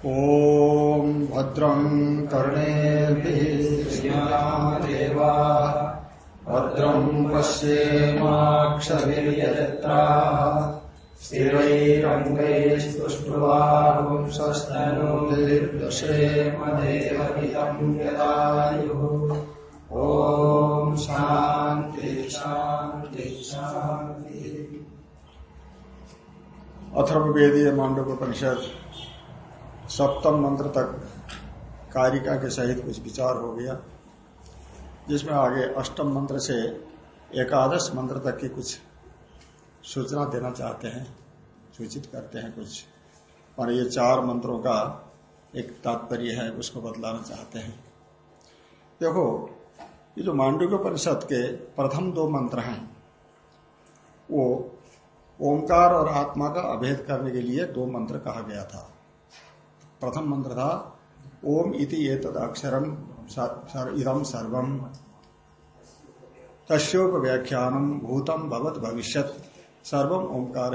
ॐ भद्रं कर्णेभिर्देवा भद्रं पश्येमाक्षभिर्यजत्राः। स्थिरैरङ्गैस्तुष्ट्वांसस्तनोभिर्दशेमदेवहितं यदायुः। ॐ मांडवोपनिषद सप्तम मंत्र तक कारिका के सहित कुछ विचार हो गया, जिसमें आगे अष्टम मंत्र से एकादश मंत्र तक की कुछ सूचना देना चाहते हैं, सूचित करते हैं कुछ। और ये चार मंत्रों का एक तात्पर्य है, उसको बदलाना चाहते हैं। देखो, ये जो मांडव्य परिषद के प्रथम दो मंत्र हैं, वो ओंकार और आत्मा का अभेद करने के लिए दो मंत्र कहा गया था। प्रथम मंत्र था, ओम इति एतद अक्षरम इदम सर्वम तस्ोप व्याख्यानम भूतम भवत भविष्यत सर्वम ओंकार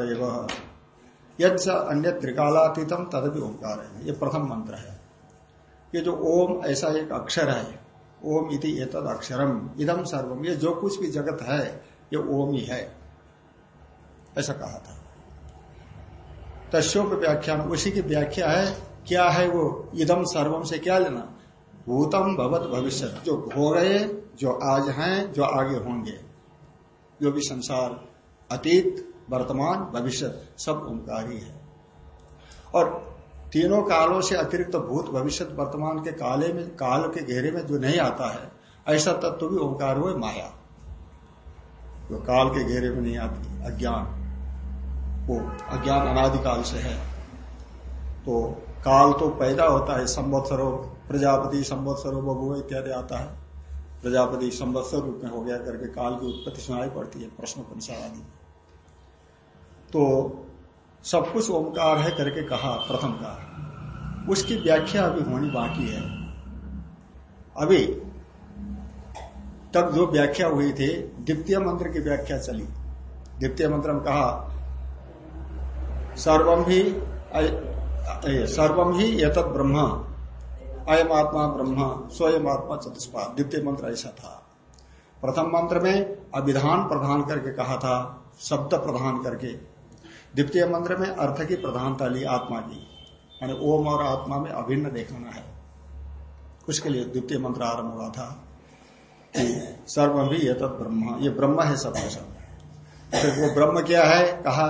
अन्य त्रिकालातीतम तदपि ओंकार है ये प्रथम मंत्र है। ये जो ओम ऐसा एक अक्षर है, ओम इति एतद अक्षरम इदम सर्वम ये जो कुछ भी जगत है, ये ओम ही है। ऐसा कहा था। तस्ोप व्याख्यान उसी की व्याख्या है क्या है वो? इदम सर्वम से क्या लेना? भूतम भवत भविष्य जो हो गए जो आज हैं, जो आगे होंगे। जो भी संसार, अतीत, वर्तमान भविष्य सब ओंकार ही। है और तीनों कालों से अतिरिक्त तो भूत भविष्य वर्तमान के काले में, काल के घेरे में जो नहीं आता है, ऐसा तत्व तो भी ओंकार हुए माया। जो काल के घेरे में नहीं आती, अज्ञान, वो अज्ञान अनादिकाल से है। तो काल तो पैदा होता है, संवत्सरो, प्रजापति संवत्सरो बबुआ इत्यादि आता है। प्रजापति संवत्सर रूप में हो गया करके काल की उत्पत्ति सुनाई पड़ती है प्रश्न पंचाल आदि। तो सब कुछ ओंकार है करके कहा प्रथम का। उसकी व्याख्या अभी होनी बाकी है। अभी तक जो व्याख्या हुई थी, द्वितीय मंत्र की व्याख्या चली। द्वितीय मंत्र में कहा सर्वम भी सर्वम ही यतत ब्रह्म। अयम आत्मा ब्रह्म स्वयं आत्मा चतुष्पाद द्वितीय मंत्र ऐसा था। प्रथम मंत्र में अभिधान प्रधान करके कहा था, शब्द प्रधान करके। द्वितीय मंत्र में अर्थ की प्रधानता ली आत्मा की। यानी ओम और आत्मा में अभिन्न देखना है। उसके लिए द्वितीय मंत्र आरंभ हुआ था सर्व भी ये ब्रह्म। ये ब्रह्म है सब सब। तो वो ब्रह्म क्या है? कहा,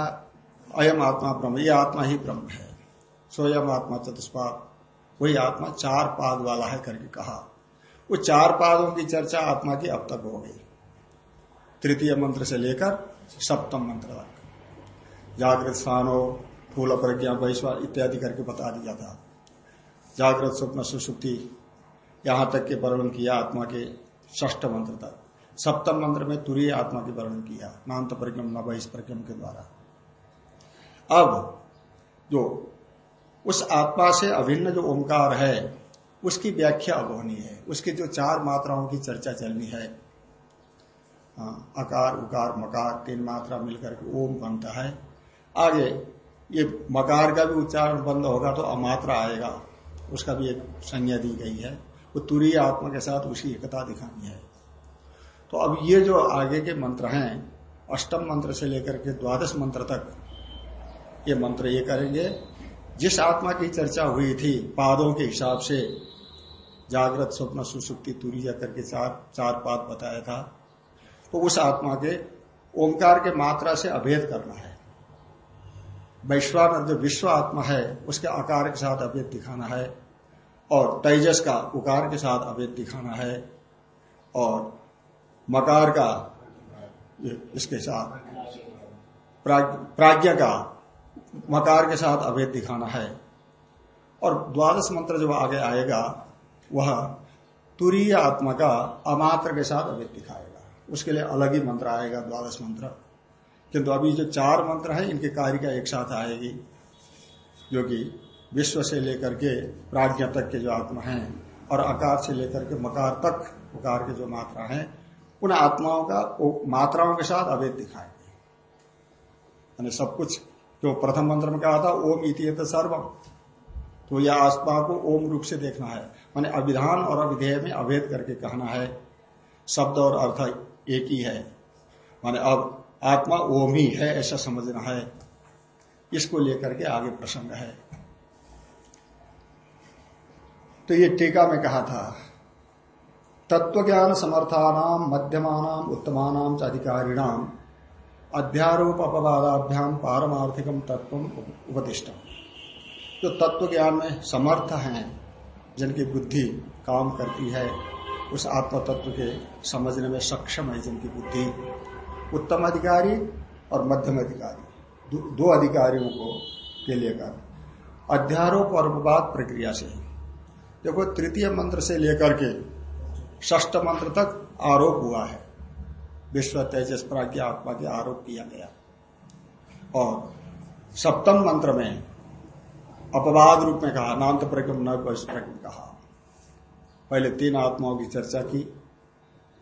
अयम आत्मा ब्रह्म। ये आत्मा ही ब्रह्म है। स्वयं आत्मा चतुष्पाद वही आत्मा चार पाद वाला है करके कहा। वो चार पादों की चर्चा आत्मा की अब तक हो गई। तृतीय मंत्र से लेकर सप्तम मंत्र तक। जागृत स्थानो, फूल प्रज्ञा, वैश्वान इत्यादि करके बता दिया था। जागृत स्वप्न सुसुप्ति, यहाँ तक के वर्णन किया आत्मा के ष्ठ मंत्र तक। सप्तम मंत्र में तुरीय आत्मा के वर्णन किया नान्त परिक्रम न वैश परिक्रम के द्वारा। अब जो उस आत्मा से अभिन्न जो ओंकार है, उसकी व्याख्या अब होनी है। उसकी जो चार मात्राओं की चर्चा चलनी है, अकार, उकार, मकार, तीन मात्रा मिलकर के ओम बनता है। आगे, ये मकार का भी उच्चारण बंद होगा तो अमात्रा आएगा। उसका भी एक संज्ञा दी गई है। वो तुरीय आत्मा के साथ उसकी एकता दिखानी है। तो अब ये जो आगे के मंत्र हैं, अष्टम मंत्र से लेकर के द्वादश मंत्र तक, ये मंत्र ये करेंगे। जिस आत्मा की चर्चा हुई थी, पादों के हिसाब से, जागृत स्वप्न सुसुप्ति तुरीय करके चार चार पाद बताया था तो उस आत्मा के ओंकार के मात्रा से अभेद करना है। वैश्वान जो विश्व आत्मा है, उसके आकार के साथ अभेद दिखाना है, और तेजस का उकार के साथ अभेद दिखाना है, और मकार का, इसके साथ प्राज्ञ का मकार के साथ अभेद दिखाना है। और द्वादश मंत्र जब आगे आएगा, वह तुरीय आत्मा का अमात्र के साथ अभेद दिखाएगा। उसके लिए अलग ही मंत्र आएगा, द्वादश मंत्र। किंतु अभी जो चार मंत्र हैं, इनके कार्य का एक साथ आएगी, जो कि विश्व से लेकर के प्राज्ञ तक के जो आत्मा हैं और आकार से लेकर के मकार तक उकार के जो मात्रा हैं, उन आत्माओं का, मात्राओं के साथ अभेद दिखाएँगे। सब कुछ जो प्रथम मंत्र में कहा था? ओम इति सर्वम। तो यह आत्मा को ओम रूप से देखना है। माने अभिधान और अविधेय में अभेद करके कहना है। शब्द और अर्थ एक ही है। माने अब आत्मा ओम ही है, ऐसा समझना है। इसको लेकर के आगे प्रसंग है। तो ये टीका में कहा था तत्व ज्ञान समर्थानाम मध्यमान, उत्तमान अधिकारिणाम अध्यारोप अपवादाभ्याम पारमार्थिकम तत्व उपदिष्टम। जो तत्व ज्ञान में समर्थ हैं, जिनकी बुद्धि काम करती है, उस आत्म तत्व के समझने में सक्षम है जिनकी बुद्धि उत्तम अधिकारी और मध्यम अधिकारी, दो अधिकारियों को के लेकर अध्यारोप और अपवाद प्रक्रिया से। देखो, तृतीय मंत्र से लेकर के ष्ठ मंत्र तक आरोप हुआ है। विश्व तेजस प्राज्ञ आत्मा के आरोप किया गया। और सप्तम मंत्र में अपवाद रूप में कहा नान्त प्रज्ञम न कहा। पहले तीन आत्माओं की चर्चा की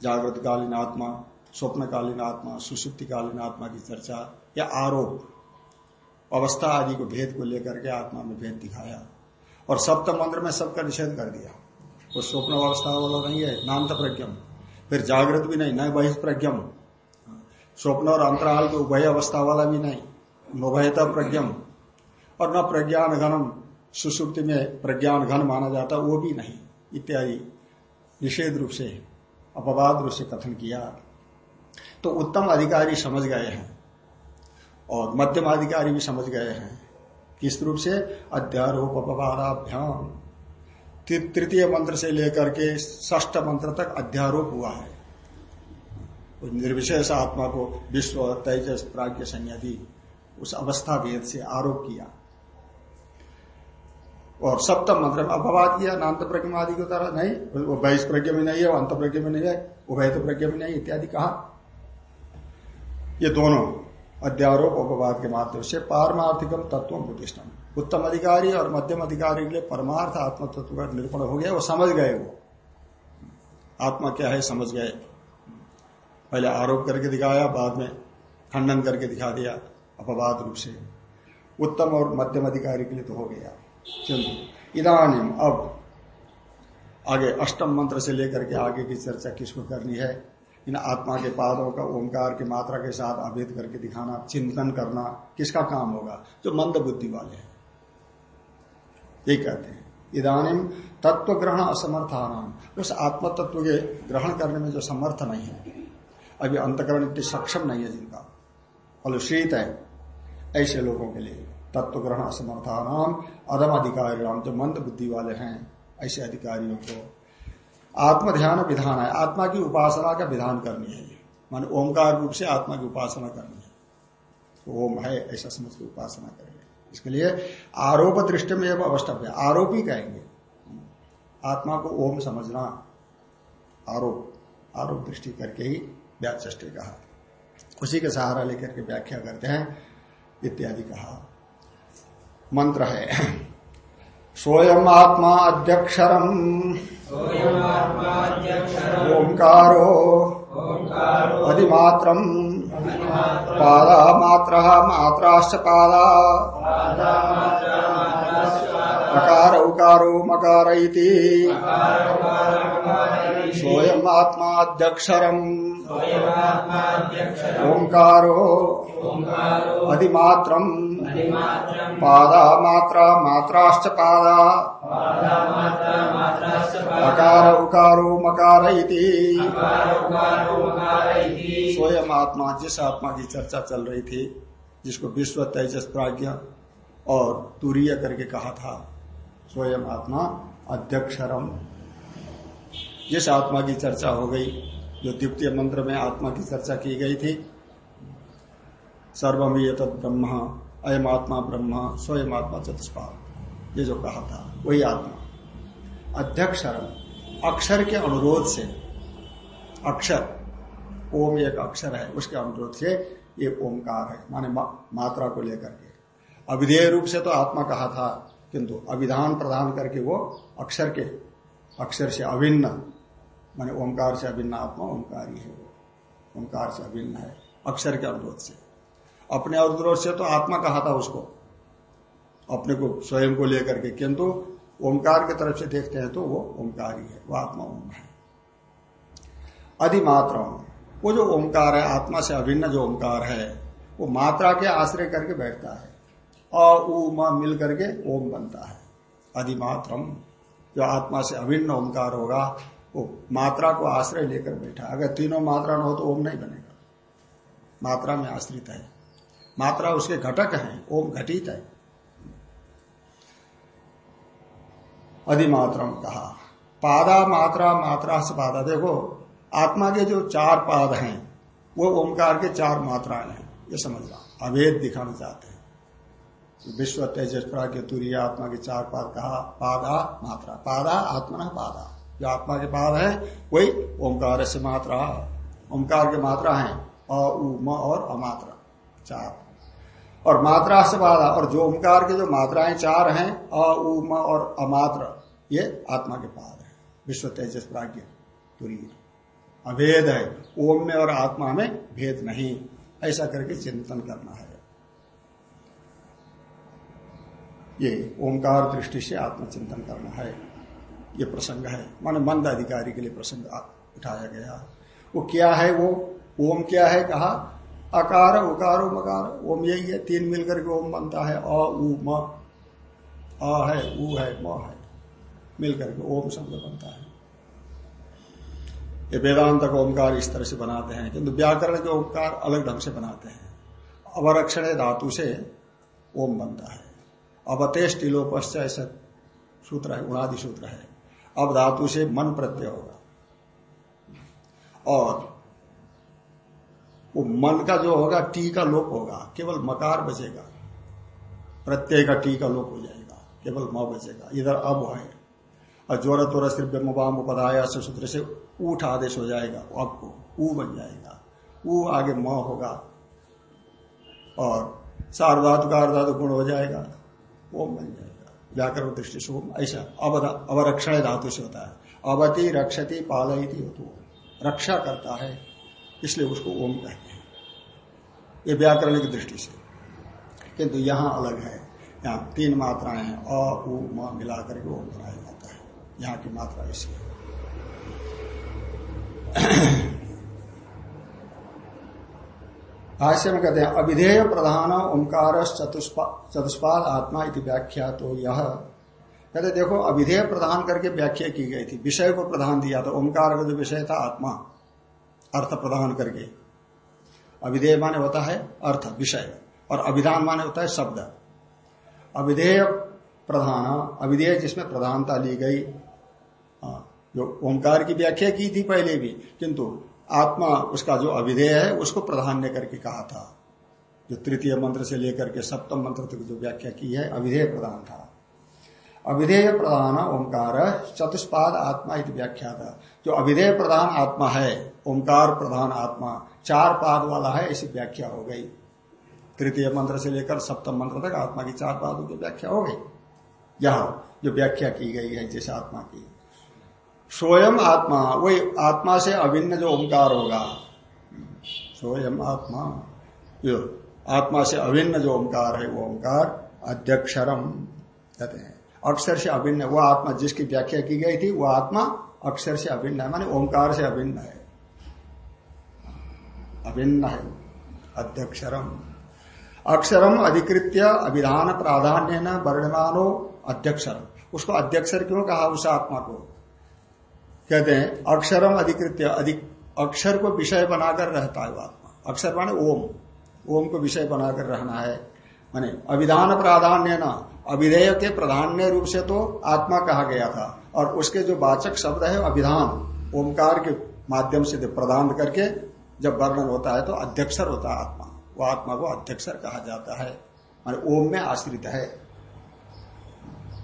जागृत कालीन आत्मा, स्वप्नकालीन आत्मा, सुसुप्तिकालीन आत्मा की चर्चा या आरोप, अवस्था आदि को भेद को लेकर के आत्मा में भेद दिखाया। और सप्तम मंत्र में सबका निषेध कर दिया। वो स्वप्न अवस्था वाला नहीं है नान्त प्रज्ञम फिर जागृत भी नहीं, न बहिष्प्रज्ञम। स्वप्न और अंतराल के उभय अवस्था वाला भी नहीं नोभयता प्रज्ञम। और न प्रज्ञान घनम सुसुप्ति में प्रज्ञान घन माना जाता, वो भी नहीं, इत्यादि। निषेध रूप से, अपवाद रूप से कथन किया। तो उत्तम अधिकारी समझ गए हैं, और मध्यम अधिकारी भी समझ गए हैं, किस रूप से? अध्यारोप अपवादाभ्याम तृतीय मंत्र से लेकर के ष्ठ मंत्र तक अध्यारोप हुआ है। निर्विशेष आत्मा को विश्व तेजस प्राग्ञ संयति उस अवस्था भेद से आरोप किया। और सप्तम मंत्र में अपवाद किया नान्त प्रज्ञ आदि की तरह नहीं, वो बहिष प्रज्ञ में नहीं है अंत प्रज्ञ में नहीं है उभयत प्रज्ञ में नहीं, इत्यादि कहा। ये दोनों अध्यारोप अपवाद के माध्यम से पारमार्थिकम तत्व प्रतिष्ठम उत्तम अधिकारी और मध्यम अधिकारी के लिए परमार्थ आत्म तत्व का निरूपण हो गया, वो समझ गए वो। आत्मा क्या है, समझ गए। पहले आरोप करके दिखाया, बाद में खंडन करके दिखा दिया, अपवाद रूप से। उत्तम और मध्यम अधिकारी के लिए तो हो गया। चलिए इधानी अब आगे अष्टम मंत्र से लेकर के आगे की चर्चा किसको करनी है, इन आत्मा के पादों का ओंकार की मात्रा के साथ अभेद करके दिखाना, चिंतन करना, किसका काम होगा? जो मंद बुद्धि वाले हैं। ये कहते हैं। इधानी तत्व ग्रहण असमर्थान। उस आत्म तत्व के ग्रहण करने में जो समर्थ नहीं है, अभी अंतकरण इतनी सक्षम नहीं है जिनका। फलशीत है ऐसे लोगों के लिए। तत्व ग्रहण असमर्थान अदम अधिकारी जो मंद बुद्धि वाले हैं, ऐसे अधिकारियों को। आत्म ध्यान विधान है। आत्मा की उपासना का विधान करनी है मान ओंकार रूप से आत्मा की उपासना करनी है। तो ओम है, ऐसा समझ के उपासना करेंगे इसके लिए आरोप दृष्टि में अवस्था आरोप ही कहेंगे। आत्मा को ओम समझना आरोप आरोप दृष्टि करके ही व्याचे कहा। उसी के सहारा लेकर के व्याख्या करते हैं इत्यादि कहा। मंत्र है स्वयं आत्मा अध्यक्षरम। ओंकारो। अधिमात्रम। पादा मात्र मात्राश्च पादा। अकार उकारो मकार सोयम आत्माध्यक्षरम। ओंकारो अधिमात्रम। पादा मात्रा मात्राश्च पादा। अकार उकारो मकार स्वयं आत्मा, जिस आत्मा की चर्चा चल रही थी, जिसको विश्व तेजस प्राज्ञ और तुरीय करके कहा था स्वयं आत्मा अध्यक्षरम। जिस आत्मा की चर्चा हो गई जो द्वितीय मंत्र में आत्मा की चर्चा की गई थी सर्वम ये ब्रह्म अयम आत्मा ब्रह्म स्वयं आत्मा चतुष्पाद ये जो कहा था वही आत्मा। अध्यक्षरम अक्षर के अनुरोध से अक्षर ओम एक अक्षर है उसके अनुरोध से ये ओमकार है माने मा, मात्रा को लेकर के। अविधेय रूप से तो आत्मा कहा था, किंतु अभिधान प्रदान करके वो अक्षर के, अक्षर से अभिन्न, माने ओंकार से अभिन्न आत्मा ओंकार ही है वो। ओंकार से अभिन्न है, अक्षर के अनुरोध से। अपने अनुरोध से तो आत्मा कहा था उसको, अपने को स्वयं को लेकर के, किंतु ओंकार की तरफ़ से देखते हैं तो वो ओंकार ही है वो आत्मा ओम है। अधिमात्र वो जो ओंकार है, आत्मा से अभिन्न जो ओंकार है, वो मात्रा के आश्रय करके बैठता है। अ उ मिल करके ओम बनता है। अधिमात्रम, जो आत्मा से अभिन्न ओंकार होगा, वो मात्रा को आश्रय लेकर बैठा अगर तीनों मात्रा न हो तो ओम नहीं बनेगा। मात्रा में आश्रित है। मात्रा उसके घटक है, ओम घटित है। अधिमात्रम कहा, पादा मात्रा मात्रा से पादा। देखो, आत्मा के जो चार पाद हैं, वो ओंकार के चार मात्राएँ हैं। ये समझना अभेद दिखाना चाहते हैं। विश्व तेजस प्राग्ञ तुरीय आत्मा के चार पाद कहा, पादा मात्रा। पादा आत्मा पादा। जो आत्मा के पाद है, वही ओंकार से मात्रा। ओंकार के मात्रा है, अ म और अमात्रा। चार। और मात्रा से बाधा और जो ओंकार के जो मात्राएँ चार हैं, अ म और अमात्र, ये आत्मा के पाद है। विश्व तेजस प्राज्ञ तुरी। अभेद है। ओम में और आत्मा में भेद नहीं। ऐसा करके चिंतन करना है। ये ओंकार दृष्टि से आत्मचिंतन करना है। ये प्रसंग है। मान मंद अधिकारी के लिए प्रसंग उठाया गया। वो क्या है वो? ओम क्या है कहा? अकार, उकार मकार ओम यही है। तीन मिलकर के ओम बनता है। अ, उ, म। अ है, उ है, म है। मिलकर के ओम शब्द बनता है। ये वेदांत का ओंकार इस तरह से बनाते हैं। किंतु व्याकरण के ओंकार अलग ढंग से बनाते हैं। अवरक्षण धातु से ओम बनता है। अवतेश टिलोपश्च ऐसा सूत्र है, उड़ादि सूत्र है। अब धातु से मन प्रत्यय होगा। और वो मन का जो होगा, टी का लोप होगा। केवल मकार बचेगा। प्रत्यय का टी का लोप हो जाएगा। केवल म बचेगा। इधर अब है। और ज़ोर तोर सिर्फ़ मुबाम उपदाया से सूत्र से ऊठ आदेश हो जाएगा। अब को ऊ बन जाएगा। ऊ आगे म होगा। और सार्वधातु का अर्धातु गुण हो जाएगा। ओम बन जाएगा व्याकरण दृष्टि से ओम ऐसा अवरक्षण धातु से होता है। अवति रक्षति पालयती हो रक्षा करता है, इसलिए उसको ओम कहते हैं। ये व्याकरण की दृष्टि से। किंतु यहाँ अलग है। यहाँ तीन मात्राएँ हैं। अ, उ, म मिलाकर के ओम बनाया जाता है। यहाँ की मात्रा ऐसी है भाष्य में कहते हैं, अविधेय प्रधान ओंकार चतुष्पाद आत्मा इति व्याख्या तो यह कहते देखो, अविधेय प्रधान करके व्याख्या की गई थी, विषय को प्रधान दिया था, ओंकार का जो विषय था, आत्मा, अर्थ प्रधान करके। अविधेय माने होता है अर्थ, विषय, और अभिधान माने होता है शब्द। अविधेय प्रधान, अविधेय जिसमें प्रधानता ली गई जो ओंकार की व्याख्या की थी पहले भी, किंतु आत्मा उसका जो अविधेय है, उसको प्रधान्य करके कहा था। जो तृतीय मंत्र से लेकर के सप्तम मंत्र तक जो व्याख्या की है अविधेय प्रधान था। अविधेय प्रधान ओंकार चतुष्पाद आत्मा इति व्याख्या था। जो अविधेय प्रधान आत्मा है, ओंकार प्रधान आत्मा, चार पाद वाला है, ऐसी व्याख्या हो गई। तृतीय मंत्र से लेकर सप्तम मंत्र तक आत्मा की चार पादों की व्याख्या हो गई। यह जो व्याख्या की गई है, जिस आत्मा की। स्वयं आत्मा, वही आत्मा से अभिन्न जो ओंकार होगा। स्वयं आत्मा जो आत्मा से अभिन्न जो ओंकार है, वो ओंकार अध्यक्षरम कहते हैं। अक्षर से अभिन्न, वो आत्मा जिसकी व्याख्या की गई थी, वो आत्मा अक्षर से अभिन्न है, माने ओंकार से अभिन्न है। अभिन्न है, अध्यक्षरम। अक्षरम अधिकृत्य अभिधान प्राधान्य न वर्णमानो अध्यक्षर उसको अध्यक्षर क्यों कहा, उस आत्मा को? कहते हैं, अक्षरम अधिकृत्य, अधिक, अक्षर को विषय बनाकर रहता है आत्मा। अक्षर माने ओम। ओम को विषय बनाकर रहना है। माने अभिधान प्राधान्य न, अभिधेय के प्राधान्य रूप से तो आत्मा कहा गया था। और उसके जो वाचक शब्द है, अभिधान, ओमकार के माध्यम से प्रदान करके जब वर्णन होता है तो अध्यक्षर होता है आत्मा। वो आत्मा को अध्यक्षर कहा जाता है। माने ओम में आश्रित है।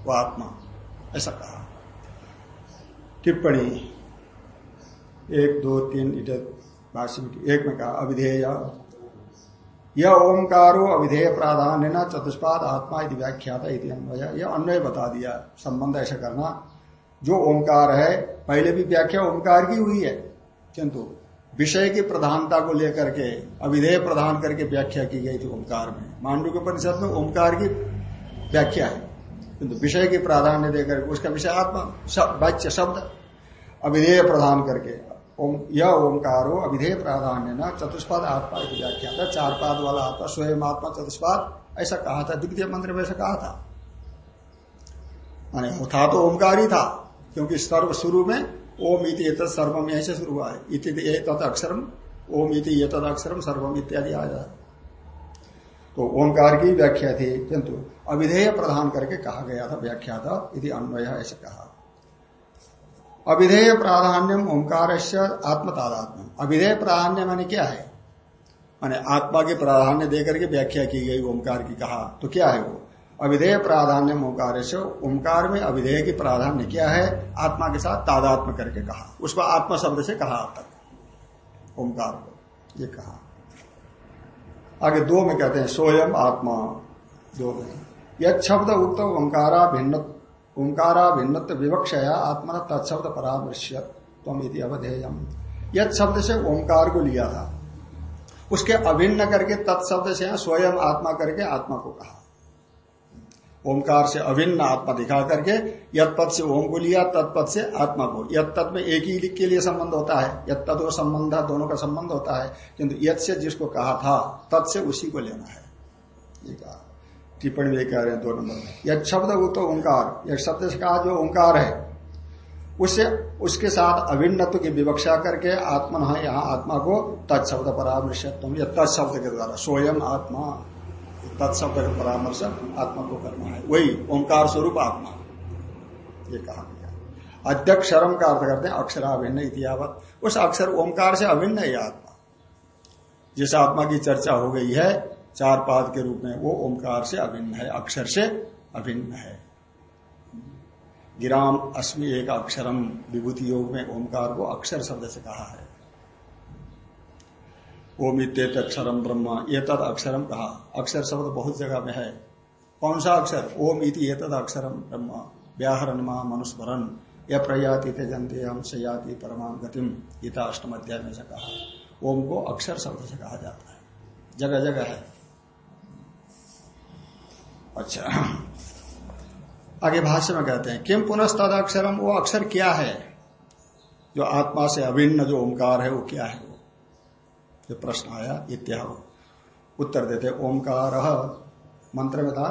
वो आत्मा। ऐसा कहा। टिप्पणी। एक, दो, तीन, इधर भाष्य एक में कहा, अविधेय। यह ओंकारो अविधेय प्राधान्य न चतुष्पाद आत्मा यदि व्याख्यात अन्वय। यह अन्वय बता दिया, संबंध ऐसा करना। जो ओंकार है, पहले भी व्याख्या ओंकार की हुई है, किंतु विषय की प्रधानता को लेकर के, अविधेय प्रधान करके व्याख्या की गई थी ओंकार में। मांडू के परिषद में ओंकार की व्याख्या है। किंतु विषय की प्राधान्य देकर उसका विषय आत्मा वाच्य शब्द अविधेय प्रधान करके, ओम, यह ओंकार हो अविधेय प्राधान्य न, चतुष्पाद आत्मा की व्याख्या था चार पाद वाला आत्मा, स्वयं आत्मा, चतुष्पाद, ऐसा कहा था, द्वितीय मंत्र में ऐसा कहा था। माने था तो ओंकार ही था, क्योंकि सर्व शुरू में ओम इति ये सर्वम यहीं से शुरू हुआ है। इति तत् अक्षरम, ओम इति तद अक्षरम, सर्वम इत्यादि आया तो ओंकार की व्याख्या थी, किंतु अविधेय प्रधान करके कहा गया था, व्याख्या था यदि अन्वय ऐसे कहा। अविधेय प्राधान्यम ओंकार आत्मतादात्म अविधेय प्राधान्य माने क्या है? माने आत्मा के प्राधान्य देकर के व्याख्या की गई, ओंकार की कहा तो क्या है वो? अविधेय प्राधान्य ओंकार से ओंकार में अविधेय की प्राधान्य क्या है? आत्मा के साथ तादात्म करके कहा। उसको आत्मा शब्द से कहा तक। ओंकार को, ये कहा। आगे दो में कहते हैं, सोयम आत्मा, दो में। यद उक्त ओंकारा भिन्न ओंकारा भिन्न विवक्षया आत्मा तत्शब्द परामृश्य तम इति अवधेयम। यद शब्द से ओंकार को लिया था। उसके अभिन्न करके तत्शब्द से स्वयं आत्मा करके आत्मा को कहा। ओंकार से अभिन्न आत्मा दिखा करके यद पद से ओम को लिया, तत्पद से आत्मा को। यद तद में एक ही के लिए संबंध होता है। यद तद और संबंध, दोनों का संबंध होता है। किंतु यद से जिसको कहा था तत् से उसी को लेना है। ये कहा। टिप्पणी में कह रहे हैं दो नंबर में। यद शब्द वो तो ओंकार यद शब्द से कहा जो ओंकार है उससे उसके साथ अभिन्नत्व की विवक्षा करके आत्मा है, यहाँ आत्मा को तत्शब्द परामर्शत्व या तत्शब्द के द्वारा, स्वयं आत्मा। तत्शब्द का परामर्श आत्मा को करना है। वही ओंकार स्वरूप आत्मा। ये कहा गया। अध्यक्षरम का अर्थ करते हैं अक्षराभिन्न इतिहावत। उस अक्षर ओंकार से अभिन्न है आत्मा। जिस आत्मा की चर्चा हो गई है चार पाद के रूप में वो ओंकार से अभिन्न है, अक्षर से अभिन्न है। गिराम अस्मि एक अक्षरम विभूति योग में ओंकार को अक्षर शब्द से कहा है। ओम इत्येत अक्षरम ब्रह्म, ये तद अक्षरम कहा। अक्षर शब्द बहुत जगह में है। कौन सा अक्षर? ओम इति तद अक्षरम ब्रह्म। व्याहरण मनुस्मरण यह प्रयाति थे जनते हम सयाति परमाम गतिम गीता अष्टम अध्याय में से कहा। ओम को अक्षर शब्द से कहा जाता है। जगह जगह है। अच्छा। आगे भाष्य में कहते हैं किम पुनः तद अक्षरम वो अक्षर क्या है? जो आत्मा से अभिन्न जो ओंकार है, वो क्या है? वो जो प्रश्न आया इत्या उत्तर देते ओंकार, मंत्र में था।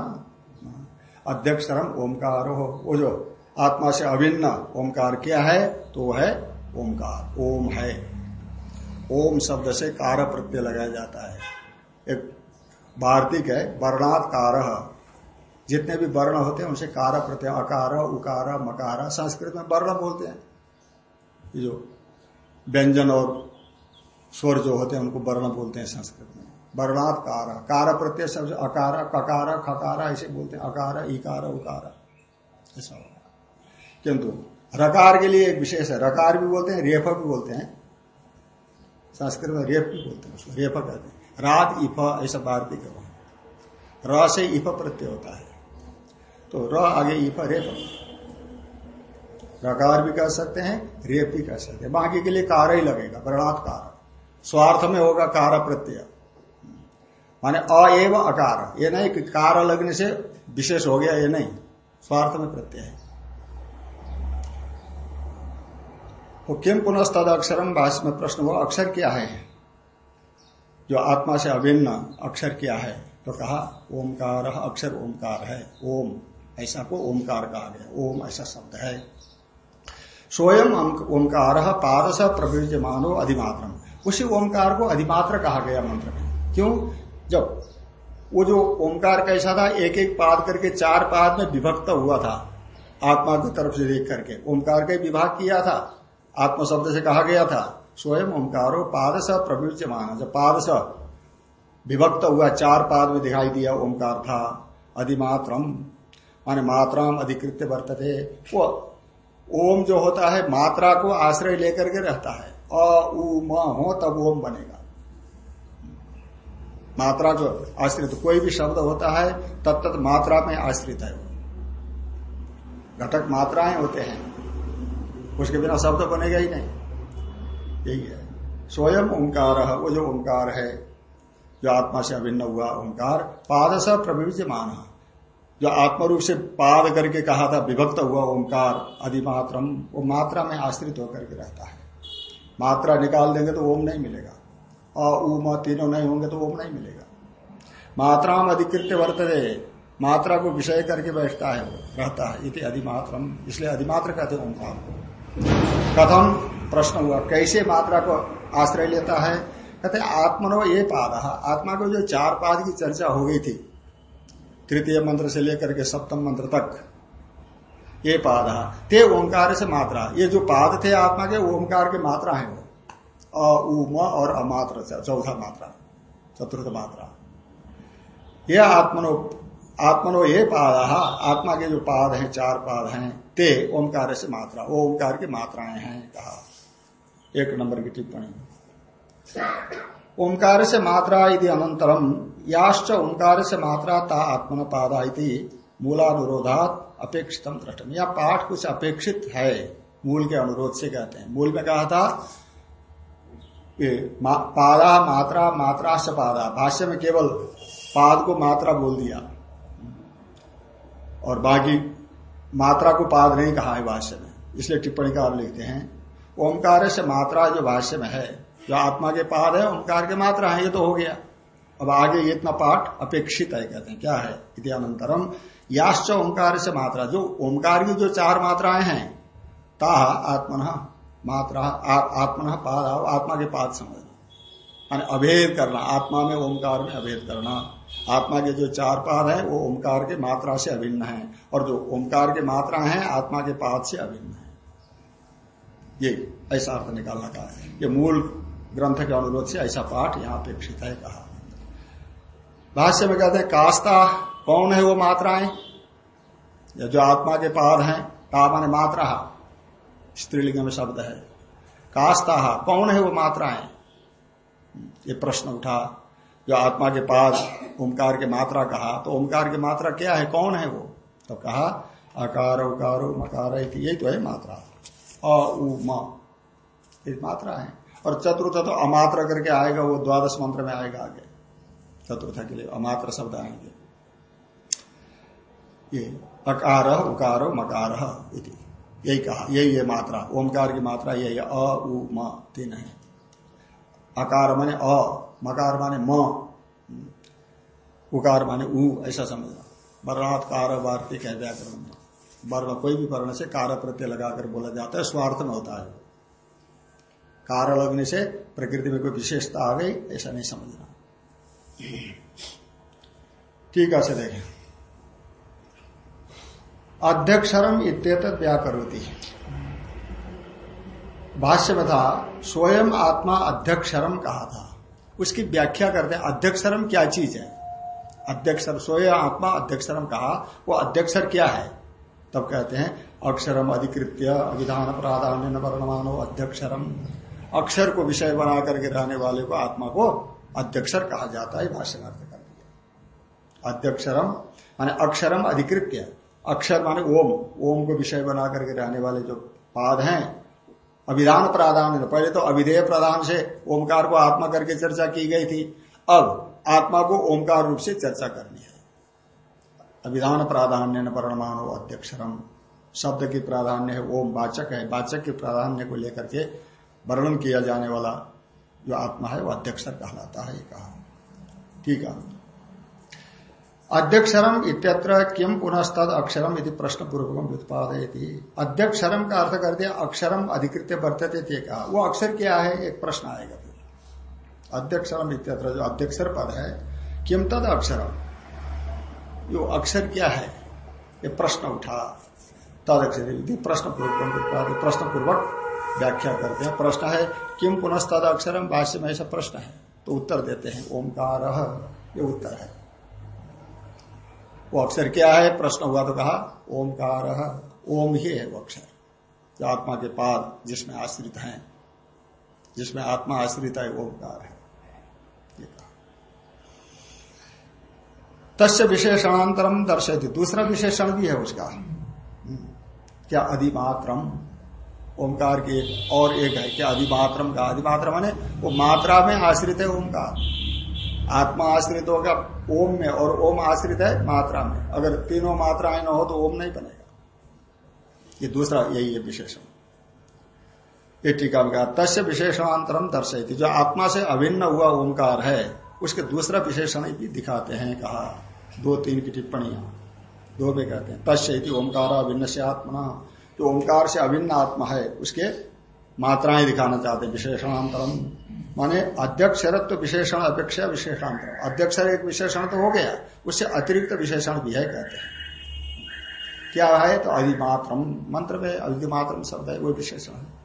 अध्यक्षरम, ओंकार हो वो जो आत्मा से अभिन्न ओंकार क्या है तो वो है ओंकार, ओम है। ओम शब्द से कार प्रत्यय लगाया जाता है। एक वार्तिक है वर्णात कार जितने भी वर्ण होते हैं, उनसे कार प्रत्यय, अकार, उकार, मकार, संस्कृत में वर्ण बोलते हैं। जो व्यंजन और स्वर जो होते हैं, उनको वर्ण बोलते हैं संस्कृत में। वर्णात कार कार प्रत्यय शब्द, अकार, ककार, खकार, ऐसे बोलते हैं। अकार इकार उकार, ऐसा होगा किंतु रकार के लिए एक विशेष है। रकार भी बोलते हैं रेफ भी बोलते हैं। संस्कृत में रेप भी बोलते हैं उसको रेफ कहते हैं। रात इफ़, ऐसा वार्तिक है। र से इफ़ प्रत्यय होता है। तो र आगे इफ़ रेप रकार भी कह सकते हैं, रेप भी कह सकते हैं। बाकी के लिए कार ही लगेगा, वर्णात कार। स्वार्थ में होगा कार प्रत्यय। माने अ एव अकार। ये नहीं कि कार लगने से विशेष हो गया, ये नहीं। स्वार्थ में प्रत्यय है। तो किम पुनः तद अक्षरम भाष्य में प्रश्न हुआ, अक्षर क्या है? जो आत्मा से अभिन्न अक्षर क्या है? तो कहा ओमकार अक्षर ओमकार है, ओम। ऐसा को ओमकार कहा गया ओम ऐसा शब्द है। स्वयं ओंकार पारस प्रवृत्ति मानो अधिमात्रम। उसी ओंकार को अधिमात्र कहा गया मंत्र में। क्यों? जब वो जो ओंकार कैसा था एक एक पाद करके चार पाद में विभक्त हुआ था, आत्मा की तरफ़ से देख करके। ओंकार का विभाग किया था। आत्मा शब्द से कहा गया था स्वयं ओंकारो पादश प्रवृत्य माना जब पादश विभक्त हुआ, चार पाद में दिखाई दिया ओंकार था, अधिमात्रम। माने मात्राम अधिकृत्य वर्तते। वो ओम जो होता है, मात्रा को आश्रय लेकर के रहता है। अ, उ, म, हो, तब ओम बनेगा। मात्रा जो आश्रित, कोई भी शब्द होता है, तब तक मात्रा में आश्रित है घटक मात्राएँ होते हैं। उसके बिना शब्द बनेगा ही नहीं। यही है। स्वयं ओंकार, वो जो ओंकार है, जो आत्मा से अभिन्न हुआ ओंकार, पादश प्रविज्य मान जो आत्मरूप से पाद करके कहा था, विभक्त हुआ ओंकार, अधिमात्रम, वो मात्रा में आश्रित होकर के रहता है। मात्रा निकाल देंगे तो ओम नहीं मिलेगा। अ, उ, म, तीनों नहीं होंगे तो ओम नहीं मिलेगा। मात्रा में अधिकृत्य वर्तते, मात्रा को विषय करके बैठता है, रहता है, इति अधिमात्रम। इसलिए अधिमात्र कहते ओंकार को। कथम प्रश्न हुआ, कैसे मात्रा को आश्रय लेता है? कहते आत्मनो ये पाद, आत्मा को जो चार पाद की चर्चा हो गई थी तृतीय मंत्र से लेकर के सप्तम मंत्र तक। ये पाद ते ओंकार से मात्रा। ये जो पाद थे आत्मा के ओंकार के मात्रा है वो। अ उम और अमात्र चौथा मात्रा, चतुर्थ मात्रा। यह आत्मनो आत्मनो ये पाद आत्मा के जो पाद हैं, चार पाद हैं, ते ओंकार से मात्रा। ओंकार की मात्राएँ हैं कहा। एक नंबर की टिप्पणी। ओंकार से मात्रा यदि अनंतरम। याश्च ओंकार से मात्रा ता आत्मन पादा मूलानुरोधात अपेक्षितम दृष्टम। यह पाठ कुछ अपेक्षित है मूल के अनुरोध से कहते हैं। मूल में कहा था मा, पादा मात्रा मात्रा से पादा। भाष्य में केवल पाद को मात्रा बोल दिया। और बाकी मात्रा को पाद नहीं कहा है भाष्य में। इसलिए टिप्पणी कार लिखते हैं ओंकार से मात्रा जो भाष्य में है जो आत्मा के पाद है ओंकार के मात्रा है ये तो हो गया। अब आगे इतना पाठ अपेक्षित है, कहते हैं, क्या है? इति अनंतरम। याश्च ओंकार से मात्रा, जो ओंकार की जो चार मात्राएँ हैं ता आत्मन, मात्रा आत्मन, पाद आत्मा के पाद समझना। मान अभेद करना, आत्मा में ओंकार में अभेद करना। आत्मा के जो चार पाद है, वो ओंकार के मात्रा से अभिन्न है, और जो ओंकार के मात्रा है, आत्मा के पाद से अभिन्न है। ये ऐसा अर्थ निकालना का है। ये मूल ग्रंथ के अनुरोध से ऐसा पाठ यहाँ अपेक्षित है कहा। भाष्य में कहते हैं, कास्ता, कौन है वो मात्राएँ? जो आत्मा के पाद हैं माने मात्रा स्त्रीलिंग में शब्द है। कास्ता कौन है वो मात्राएँ? ये प्रश्न उठा, जो आत्मा के पाद, ओंकार के मात्रा कहा तो ओंकार की मात्रा क्या है, कौन है वो? तो कहा, आकार उकार मकार यही तो है मात्रा। अ मात्रा है। और चतुर्थ तो अमात्र करके आएगा, वो द्वादश मंत्र में आएगा आगे। चतुर्थ के लिए अमात्र शब्द आएँगे। ये, अकार, उकार, मकार यही कहा, यही ये मात्रा, ओमकार की मात्रा यही अ, उ, म तीन है अकार माने अ, मकार माने म, उकार माने उ, ऐसा समझना। वर्णात कार वार्तिक है व्याकरण में वर्ण कोई भी वर्ण से कार प्रत्यय लगाकर बोला जाता है, स्वार्थ में होता है। कार लगने से प्रकृति में कोई विशेषता आ गई ऐसा नहीं समझना। ठीक है देखें अध्यक्षरम इत्यत व्याकरोती। भाष्य में था स्वयं आत्मा अध्यक्षरम कहा था उसकी व्याख्या करते हैं अध्यक्षरम क्या चीज़ है? अध्यक्षर, स्वयं आत्मा अध्यक्षरम कहा, वो अध्यक्षर क्या है? तब कहते हैं, अक्षरम अधिकृत्य अभिधान प्राधान्य वर्णमानो अध्यक्षरम। अक्षर को विषय बना करके रहने वाले को आत्मा को अध्यक्षर कहा जाता है भाष्य अर्थ कर अध्यक्षरम, माने अक्षरम अधिकृत्य। अक्षर माने ओम। ओम को विषय बना करके रहने वाले जो पाद हैं, अभिधान प्राधान पहले तो अभिधेय प्रधान से ओमकार को आत्मा करके चर्चा की गई थी। अब आत्मा को ओमकार रूप से चर्चा करनी है। अभिधान प्राधान्य न परिणमानो अध्यक्षरम। शब्द की प्राधान्य है, ओम वाचक है। वाचक के प्राधान्य को लेकर के वर्णन किया जाने वाला जो आत्मा है वो अध्यक्षर कहलाता है कहा। ठीक है। अध्यक्षरम इत्यत्र किम पुनस्तद अक्षरम यदि प्रश्न पूर्वक व्युत्पादयती अध्यक्षरम का अर्थ कर दिया, अक्षरम अधिकृत वर्तते थे कहा। वो अक्षर क्या है? एक प्रश्न आएगा फिर। अध्यक्षरम इत्यत्र जो अध्यक्षर पद है किम तद अक्षरम? यो अक्षर क्या है? ये प्रश्न उठा। तद अक्षर। प्रश्न पूर्वक प्रश्न पूर्वक व्याख्या करते हैं। प्रश्न है किम पुनस्तद अक्षरम भाष्य में ऐसा प्रश्न है। तो उत्तर देते हैं। ओंकार, ये उत्तर है। वो अक्षर क्या है? प्रश्न हुआ तो कहा, ओंकार, ओम ही है वो अक्षर। जो आत्मा के पाद जिसमें आश्रित है, जिसमें आत्मा आश्रित है, ओंकार है। तस्य विशेषणांतरम दर्शती दूसरा विशेषण भी है उसका। हम्म। क्या अधिमात्रम ओंकार की एक और एक है, क्या अधिमात्रम का? अधिमात्र माने वो मात्रा में आश्रित है ओंकार। आत्मा आश्रित होगा ओम में और ओम आश्रित है मात्रा में। अगर तीनों मात्राएँ न हो तो ओम नहीं बनेगा। ये दूसरा, यही है विशेषण। ये टीका में कहा, तस्य विशेषणांतरम दर्शयती। जो आत्मा से अभिन्न हुआ ओंकार है, उसके दूसरा विशेषण भी दिखाते हैं, कहा। दो तीन की टिप्पणियाँ। दो में कहते हैं, तस्य ओंकार अभिन्न से आत्मा जो ओंकार से अभिन्न आत्मा है, उसके मात्राएँ दिखाना चाहते विशेषणांतरम। माने अध्यक्षरत्व विशेषण, अपेक्षा विशेषणांतर अध्यक्षर एक विशेषण तो हो गया, उससे अतिरिक्त विशेषण भी है कहते हैं। क्या है? तो अधिमात्रम। मंत्र में अधिमात्रम शब्द है, वो विशेषण है।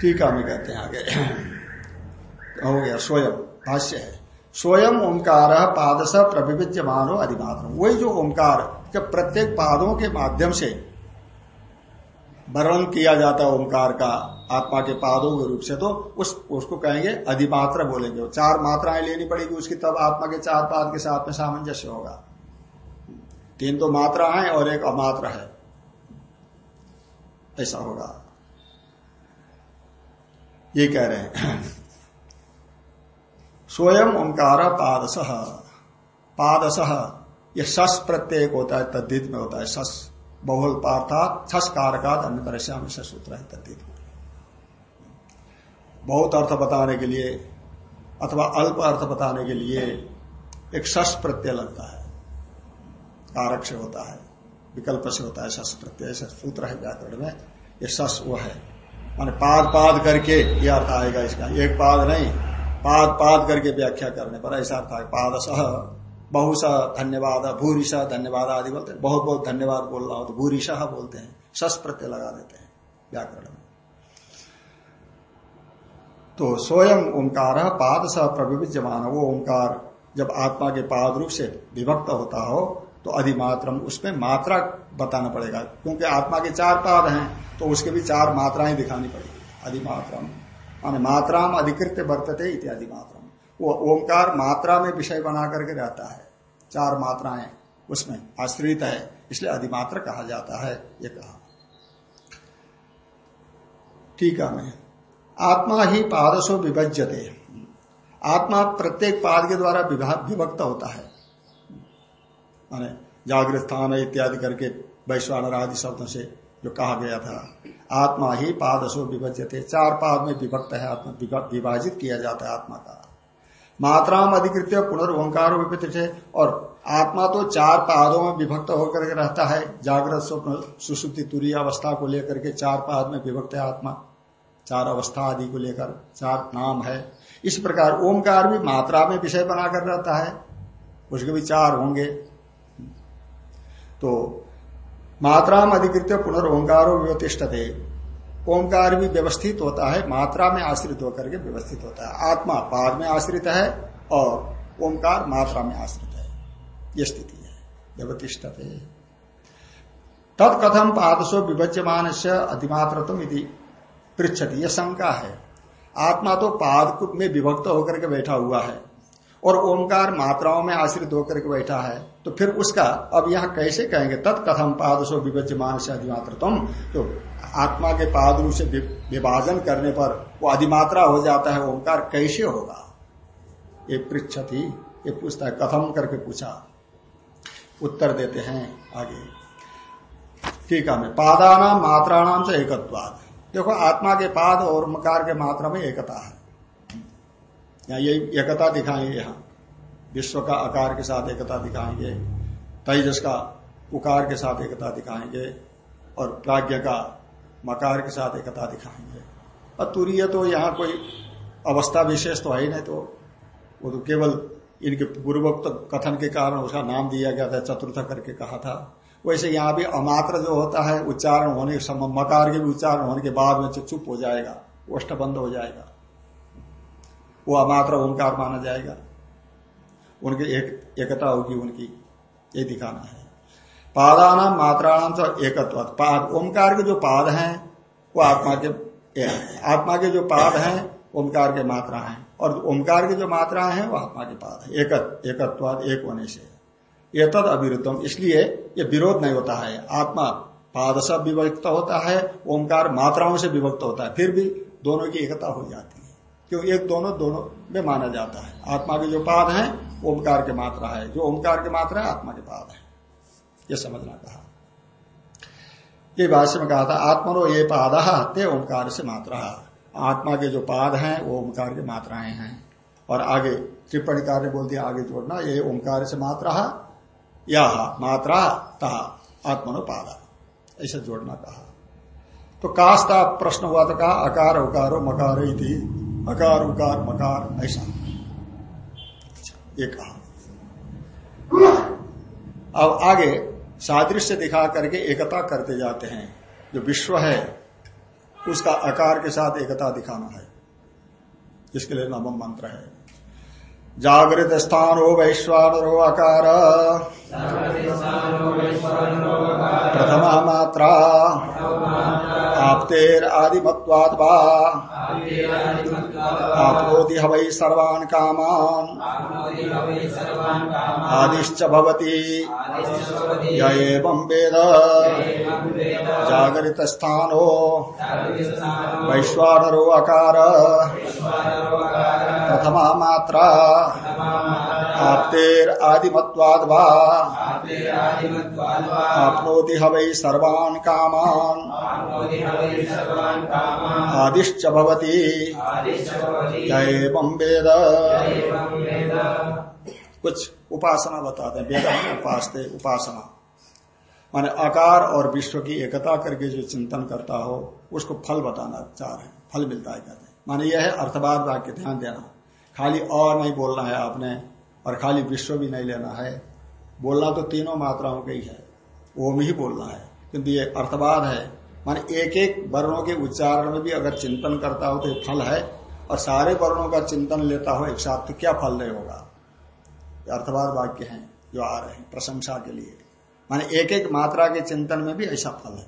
टीका में कहते हैं आगे। हो गया, स्वयं, भाष्य है। स्वयं ओंकार पादश प्रविविज्य मानो अधिमात्र वही जो ओंकार जब प्रत्येक पादों के माध्यम से वर्णन किया जाता है ओंकार का, आत्मा के पादों के रूप से तो उस, उसको कहेंगे अधिमात्र बोलेंगे। चार मात्राएँ लेनी पड़ेगी उसकी, तब आत्मा के चार पाद के साथ में सामंजस्य होगा। तीन तो मात्रा है और एक अमात्र है। ऐसा होगा। ये कह रहे हैं। स्वयं ओंकार पादस। पादस, ये सस प्रत्येक होता है तद्दित में होता है, सस, बहुल पार्थात छस कारकात, अन्य परेशान सूत्र है तद्दित में। बहुत अर्थ बताने के लिए, अथवा अल्प अर्थ बताने के लिए, एक सस प्रत्यय लगता है। कारक से होता है, विकल्प से होता है सस प्रत्यय सूत्र है व्याकरण में, ये सस वो है। माने पाद पाद करके ये अर्थ आएगा इसका, एक पाद नहीं पाद पाद करके व्याख्या करने पर ऐसा है पाद सह धन्यवाद, भूरिशा, धन्यवाद आदि बोलते हैं। बहुत बहुत धन्यवाद बोल रहा हो तो भूरिशा बोलते हैं। शस प्रत्यय लगा देते हैं व्याकरण में। तो स्वयं ओंकार पाद स प्रविजमान वो ओंकार जब आत्मा के पाद रूप से विभक्त होता हो तो अधिमात्रम उसमें मात्रा बताना पड़ेगा। क्योंकि आत्मा के चार पाद हैं तो उसके भी चार मात्राएँ दिखानी पड़ेगी। अधिमात्रम। माने मात्राम अधिकृत वर्तते इत्यादि मात्रम। वो ओंकार मात्रा में विषय बना करके रहता है। चार मात्राएँ उसमें आश्रित है, इसलिए अधिमात्र कहा जाता है, ये कहा। ठीक है, मैं। आत्मा ही पादसो विभज्यते। आत्मा प्रत्येक पाद के द्वारा विभक्त होता है। माने जागृत स्थान इत्यादि करके वैश्वानर आदि शब्दों से जो कहा गया था आत्मा ही पादसो विभज्यते। चार पाद में विभक्त है आत्मा विभाजित किया जाता है आत्मा का। मात्राम अधिकृत पुनर्ओंकार और आत्मा तो चार पादों में विभक्त होकर के रहता है। जागृत स्वप्न, सुसुप्ति, तुरी अवस्था को लेकर के चार पाद में विभक्त है आत्मा। चार अवस्था आदि को लेकर चार नाम है। इस प्रकार ओंकार भी मात्रा में विषय बनाकर रहता है। उसके भी चार होंगे। तो मात्रा में अधिकृत पुनर्ओंकारो व्यतिष्ठते ओंकार भी व्यवस्थित होता है, मात्रा में आश्रित होकर के व्यवस्थित होता है। आत्मा पाद में आश्रित है और ओंकार मात्रा में आश्रित है। ये स्थिति है। व्यवतिष्ठते। तत्कथम पादसो विभज्यमान से अधिमात्रतम पृछति यह शंका है। आत्मा तो पाद में विभक्त होकर के बैठा हुआ है। और ओंकार मात्राओं में आश्रित होकर के बैठा है तो फिर उसका, अब यहाँ कैसे कहेंगे? तत्कथम पादसो विभज्यमान से अधिमात्र तुम तो आत्मा के पाद रूप से विभाजन करने पर वो अधिमात्रा हो जाता है, ओंकार कैसे होगा? ये पृछति ये पूछता है कथम करके पूछा? उत्तर देते हैं आगे। ठीक है पादानाम मात्राणाम से एकत्वाद देखो, आत्मा के पाद और मकार के मात्रा में एकता है। यहाँ ये एकता दिखाएँगे यहाँ। विश्व का आकार के साथ एकता दिखाएँगे, तेजस का उकार के साथ एकता दिखाएँगे और प्राज्ञ का मकार के साथ एकता दिखाएँगे। और तुरीय तो यहाँ कोई अवस्था विशेष तो है ही नहीं तो वो तो केवल इनके पूर्वोक्त कथन के कारण उसका नाम दिया गया था, चतुर्थ करके कहा था। वैसे यहाँ भी अमात्र जो होता है, उच्चारण होने के मकार के भी उच्चारण होने के बाद में चुप हो जाएगा ओष्ट बंद हो जाएगा। वो अमात्र ओंकार माना जाएगा। उनकी एक, एकता होगी उनकी, ये दिखाना है। पादानाम मात्राणाम से एकत्व पाद, ओंकार के जो पाद हैं, वो आत्मा के आत्मा के जो पाद हैं, ओंकार के मात्रा हैं। और ओंकार की जो मात्रा है, वो आत्मा के पाद है। एकत एकत्वाद एक होने से। ये तद अविरुद्धम। इसलिए ये विरोध नहीं होता है। आत्मा पाद सब विभक्त होता है, ओंकार मात्राओं से विभक्त होता है। फिर भी दोनों की एकता हो जाती है। क्यों एक दोनों दोनों में माना जाता है। आत्मा के जो पाद है ओंकार के मात्रा है। जो ओंकार के मात्रा है, आत्मा के पाद है। यह समझना कहा। ये भाष्य में कहा था, आत्मनो ये पाद ते ओंकार से मात्रा। आत्मा के जो पाद हैं, वो ओंकार की मात्राएँ हैं। और आगे टिप्पणी कार्य बोल दिया, आगे जोड़ना, ये ओंकार से मात्रा, या मात्रा तहा आत्मनो पादा। ऐसा जोड़ना कहा। तो कास्ता प्रश्न हुआ तो कहा, अकार, उकारो, मकार अकार उकार, मकार, ऐसा। ये कहा। अब आगे सादृश्य दिखा करके एकता करते जाते हैं। जो विश्व है, उसका आकार के साथ एकता दिखाना है। इसके लिए नवम मंत्र है। जागृत स्थानो वैश्वानरो आकार प्रथमा मात्रा। आपतेर आदिमत्वाद आपनोति हवै सर्वान् कामान्। आदिश्च भवति। य एवं वेद। वैश्वानरो अकार। प्रथमा मात्रा। आपतेर आदिमत्वाद आपनोति हवै सर्वान् कामान्। आदिश्च भवति। एवं वेद। कुछ उपासना बताते हैं वेद उपासते उपासना। माने आकार और विश्व की एकता करके जो चिंतन करता हो उसको फल बताना चाह रहे हैं। फल मिलता है कहते हैं। माने यह है अर्थवाद वाक्य ध्यान देना। खाली और नहीं बोलना है आपने। और खाली विश्व भी नहीं लेना है। बोलना तो तीनों मात्राओं का ही है। ओम ही बोलना है। किंतु ये अर्थवाद है। माने एक एक वर्णों के उच्चारण में भी अगर चिंतन करता हो तो ये फल है। और सारे वर्णों का चिंतन लेता हो, एक साथ तो क्या फल नहीं होगा? अर्थवाद वाक्य हैं, जो आ रहे हैं प्रशंसा के लिए। माने एक एक मात्रा के चिंतन में भी ऐसा फल है।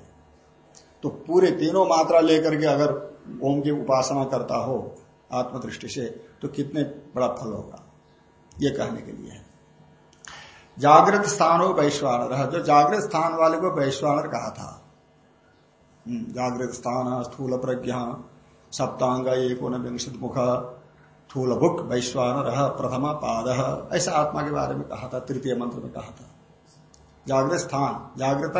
तो पूरे तीनों मात्रा लेकर के अगर ओम की उपासना करता हो, आत्मदृष्टि से तो कितने बड़ा फल होगा? ये कहने के लिए जागृत स्थान हो वैश्वानर जो जागृत स्थान वाले को वैश्वानर कहा था। हम्म, जागृत स्थान स्थूल प्रज्ञा सप्तांग एक मुख थूल भुक वैश्वानर प्रथमा पाद। ऐसा आत्मा के बारे में कहा था तृतीय मंत्र में कहा था। जागृत स्थान जागृत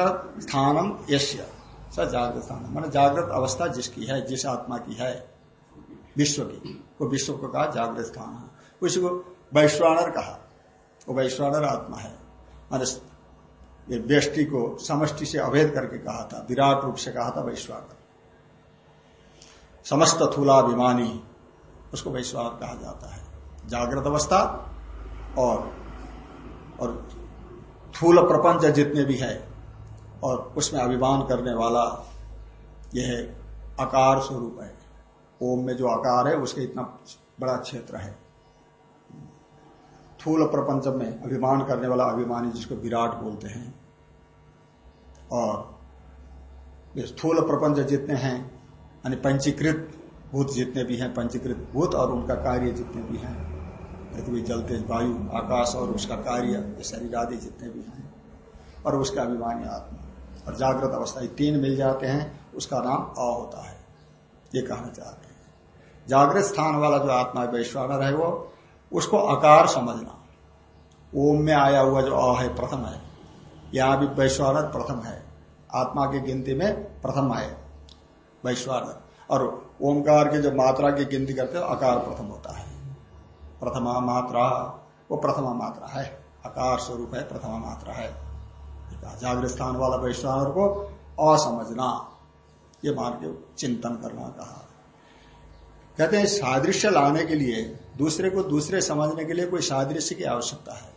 स्थानम यश्य। स जागृत स्थान मान जागृत अवस्था जिसकी है जिस आत्मा की है विश्व की। वो विश्व को कहा जागृत स्थान है। उसी को वैश्वानर कहा। वो वैश्वानर आत्मा है। मान ये व्यष्टि को समष्टि से अभेद करके कहा था, विराट रूप से कहा था वैश्वानर। समस्त थूलाभिमानी, उसको वैश्वानर कहा जाता है। जागृत अवस्था और और थूल प्रपंच जितने भी है, और उसमें अभिमान करने वाला यह आकार स्वरूप है। ओम में जो आकार है, उसके इतना बड़ा क्षेत्र है। थूल प्रपंच में अभिमान करने वाला अभिमानी जिसको विराट बोलते हैं, और स्थूल प्रपंच जितने हैं, यानी पंचीकृत भूत जितने भी हैं, पंचीकृत भूत और उनका कार्य जितने भी हैं, पृथ्वी, जल, तेज, वायु, आकाश और उसका कार्य शरीर आदि जितने भी हैं, और उसका अभिमानी आत्मा। और जागृत अवस्था ये तीन मिल जाते हैं, उसका नाम अ होता है, ये कहना चाहते हैं। जागृत स्थान वाला जो आत्मा वैश्वानर है वो, उसको आकार समझना। ओम में आया हुआ जो अ है, प्रथम है। यहाँ भी वैश्वानर प्रथम है। आत्मा की गिनती में प्रथम है वैश्वानर। और ओंकार की जो मात्रा की गिनती करते हैं आकार प्रथम होता है। प्रथमा मात्रा, वो प्रथमा मात्रा है। आकार स्वरूप है, प्रथमा मात्रा है। जागृत स्थान वाला वैश्वानर को असमझना ये मान के चिंतन करना कहा। कहते हैं, सादृश्य लाने के लिए, दूसरे को दूसरे समझने के लिए कोई सादृश्य की आवश्यकता है।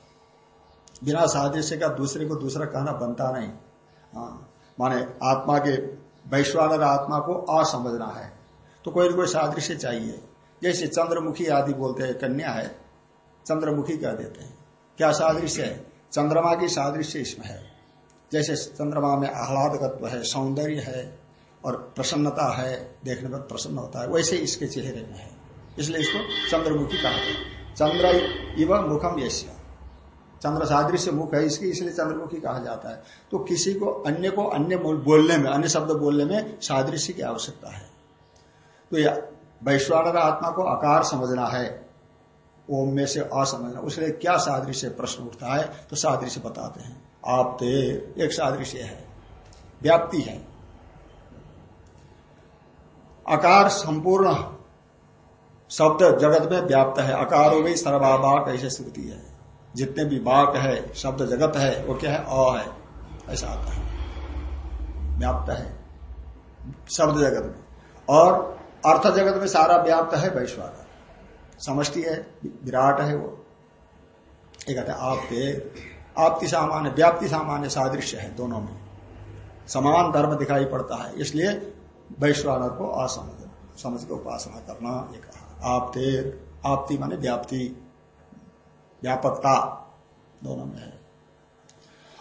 बिना सादृश्य का दूसरे को दूसरा कहना बनता नहीं। हाँ माने आत्मा के वैश्वानर आत्मा को असमझना है। तो कोई ना कोई सादृश्य चाहिए। जैसे चंद्रमुखी आदि बोलते हैं, कन्या है, चंद्रमुखी कह देते हैं। क्या सादृश्य है? चंद्रमा की सादृश्य इसमें है। जैसे चंद्रमा में आह्लादकत्व है, सौंदर्य है और प्रसन्नता है, देखने पर प्रसन्न होता है, वैसे इसके चेहरे में है। इसलिए इसको चंद्रमुखी कहा चंद्र इव मुखम यश्य चंद्र सादृश्य मुख है, इसकी इसलिए चंद्रमुखी कहा जाता है। तो किसी को अन्य को अन्य बोलने में, अन्य शब्द बोलने में सादृश्य की आवश्यकता है। तो वैश्वानर आत्मा को आकार समझना है, ओम में से असमझना उसके क्या सादृश्य प्रश्न उठता है तो सादृश्य बताते हैं। आप ते एक सादृश्य है, व्याप्ति है। आकार संपूर्ण शब्द जगत में व्याप्त है हो गई सर्वाबाक ऐसे श्रुति है। जितने भी बाक है, शब्द जगत है, वो क्या है? अ है। ऐसा आता है। व्याप्त है। शब्द जगत में। और अर्थ जगत में सारा व्याप्त है वैश्वान। समष्टि है, विराट है वो। एक कहते हैं आप आपकी सामान्य, व्याप्ति सामान्य सादृश्य है दोनों में। समान धर्म दिखाई पड़ता है, इसलिए वैश्वानर को असमझ समझ के उपासना करना, ये कहा। आप तेर आपती माने व्याप्ति। व्यापकता दोनों में है।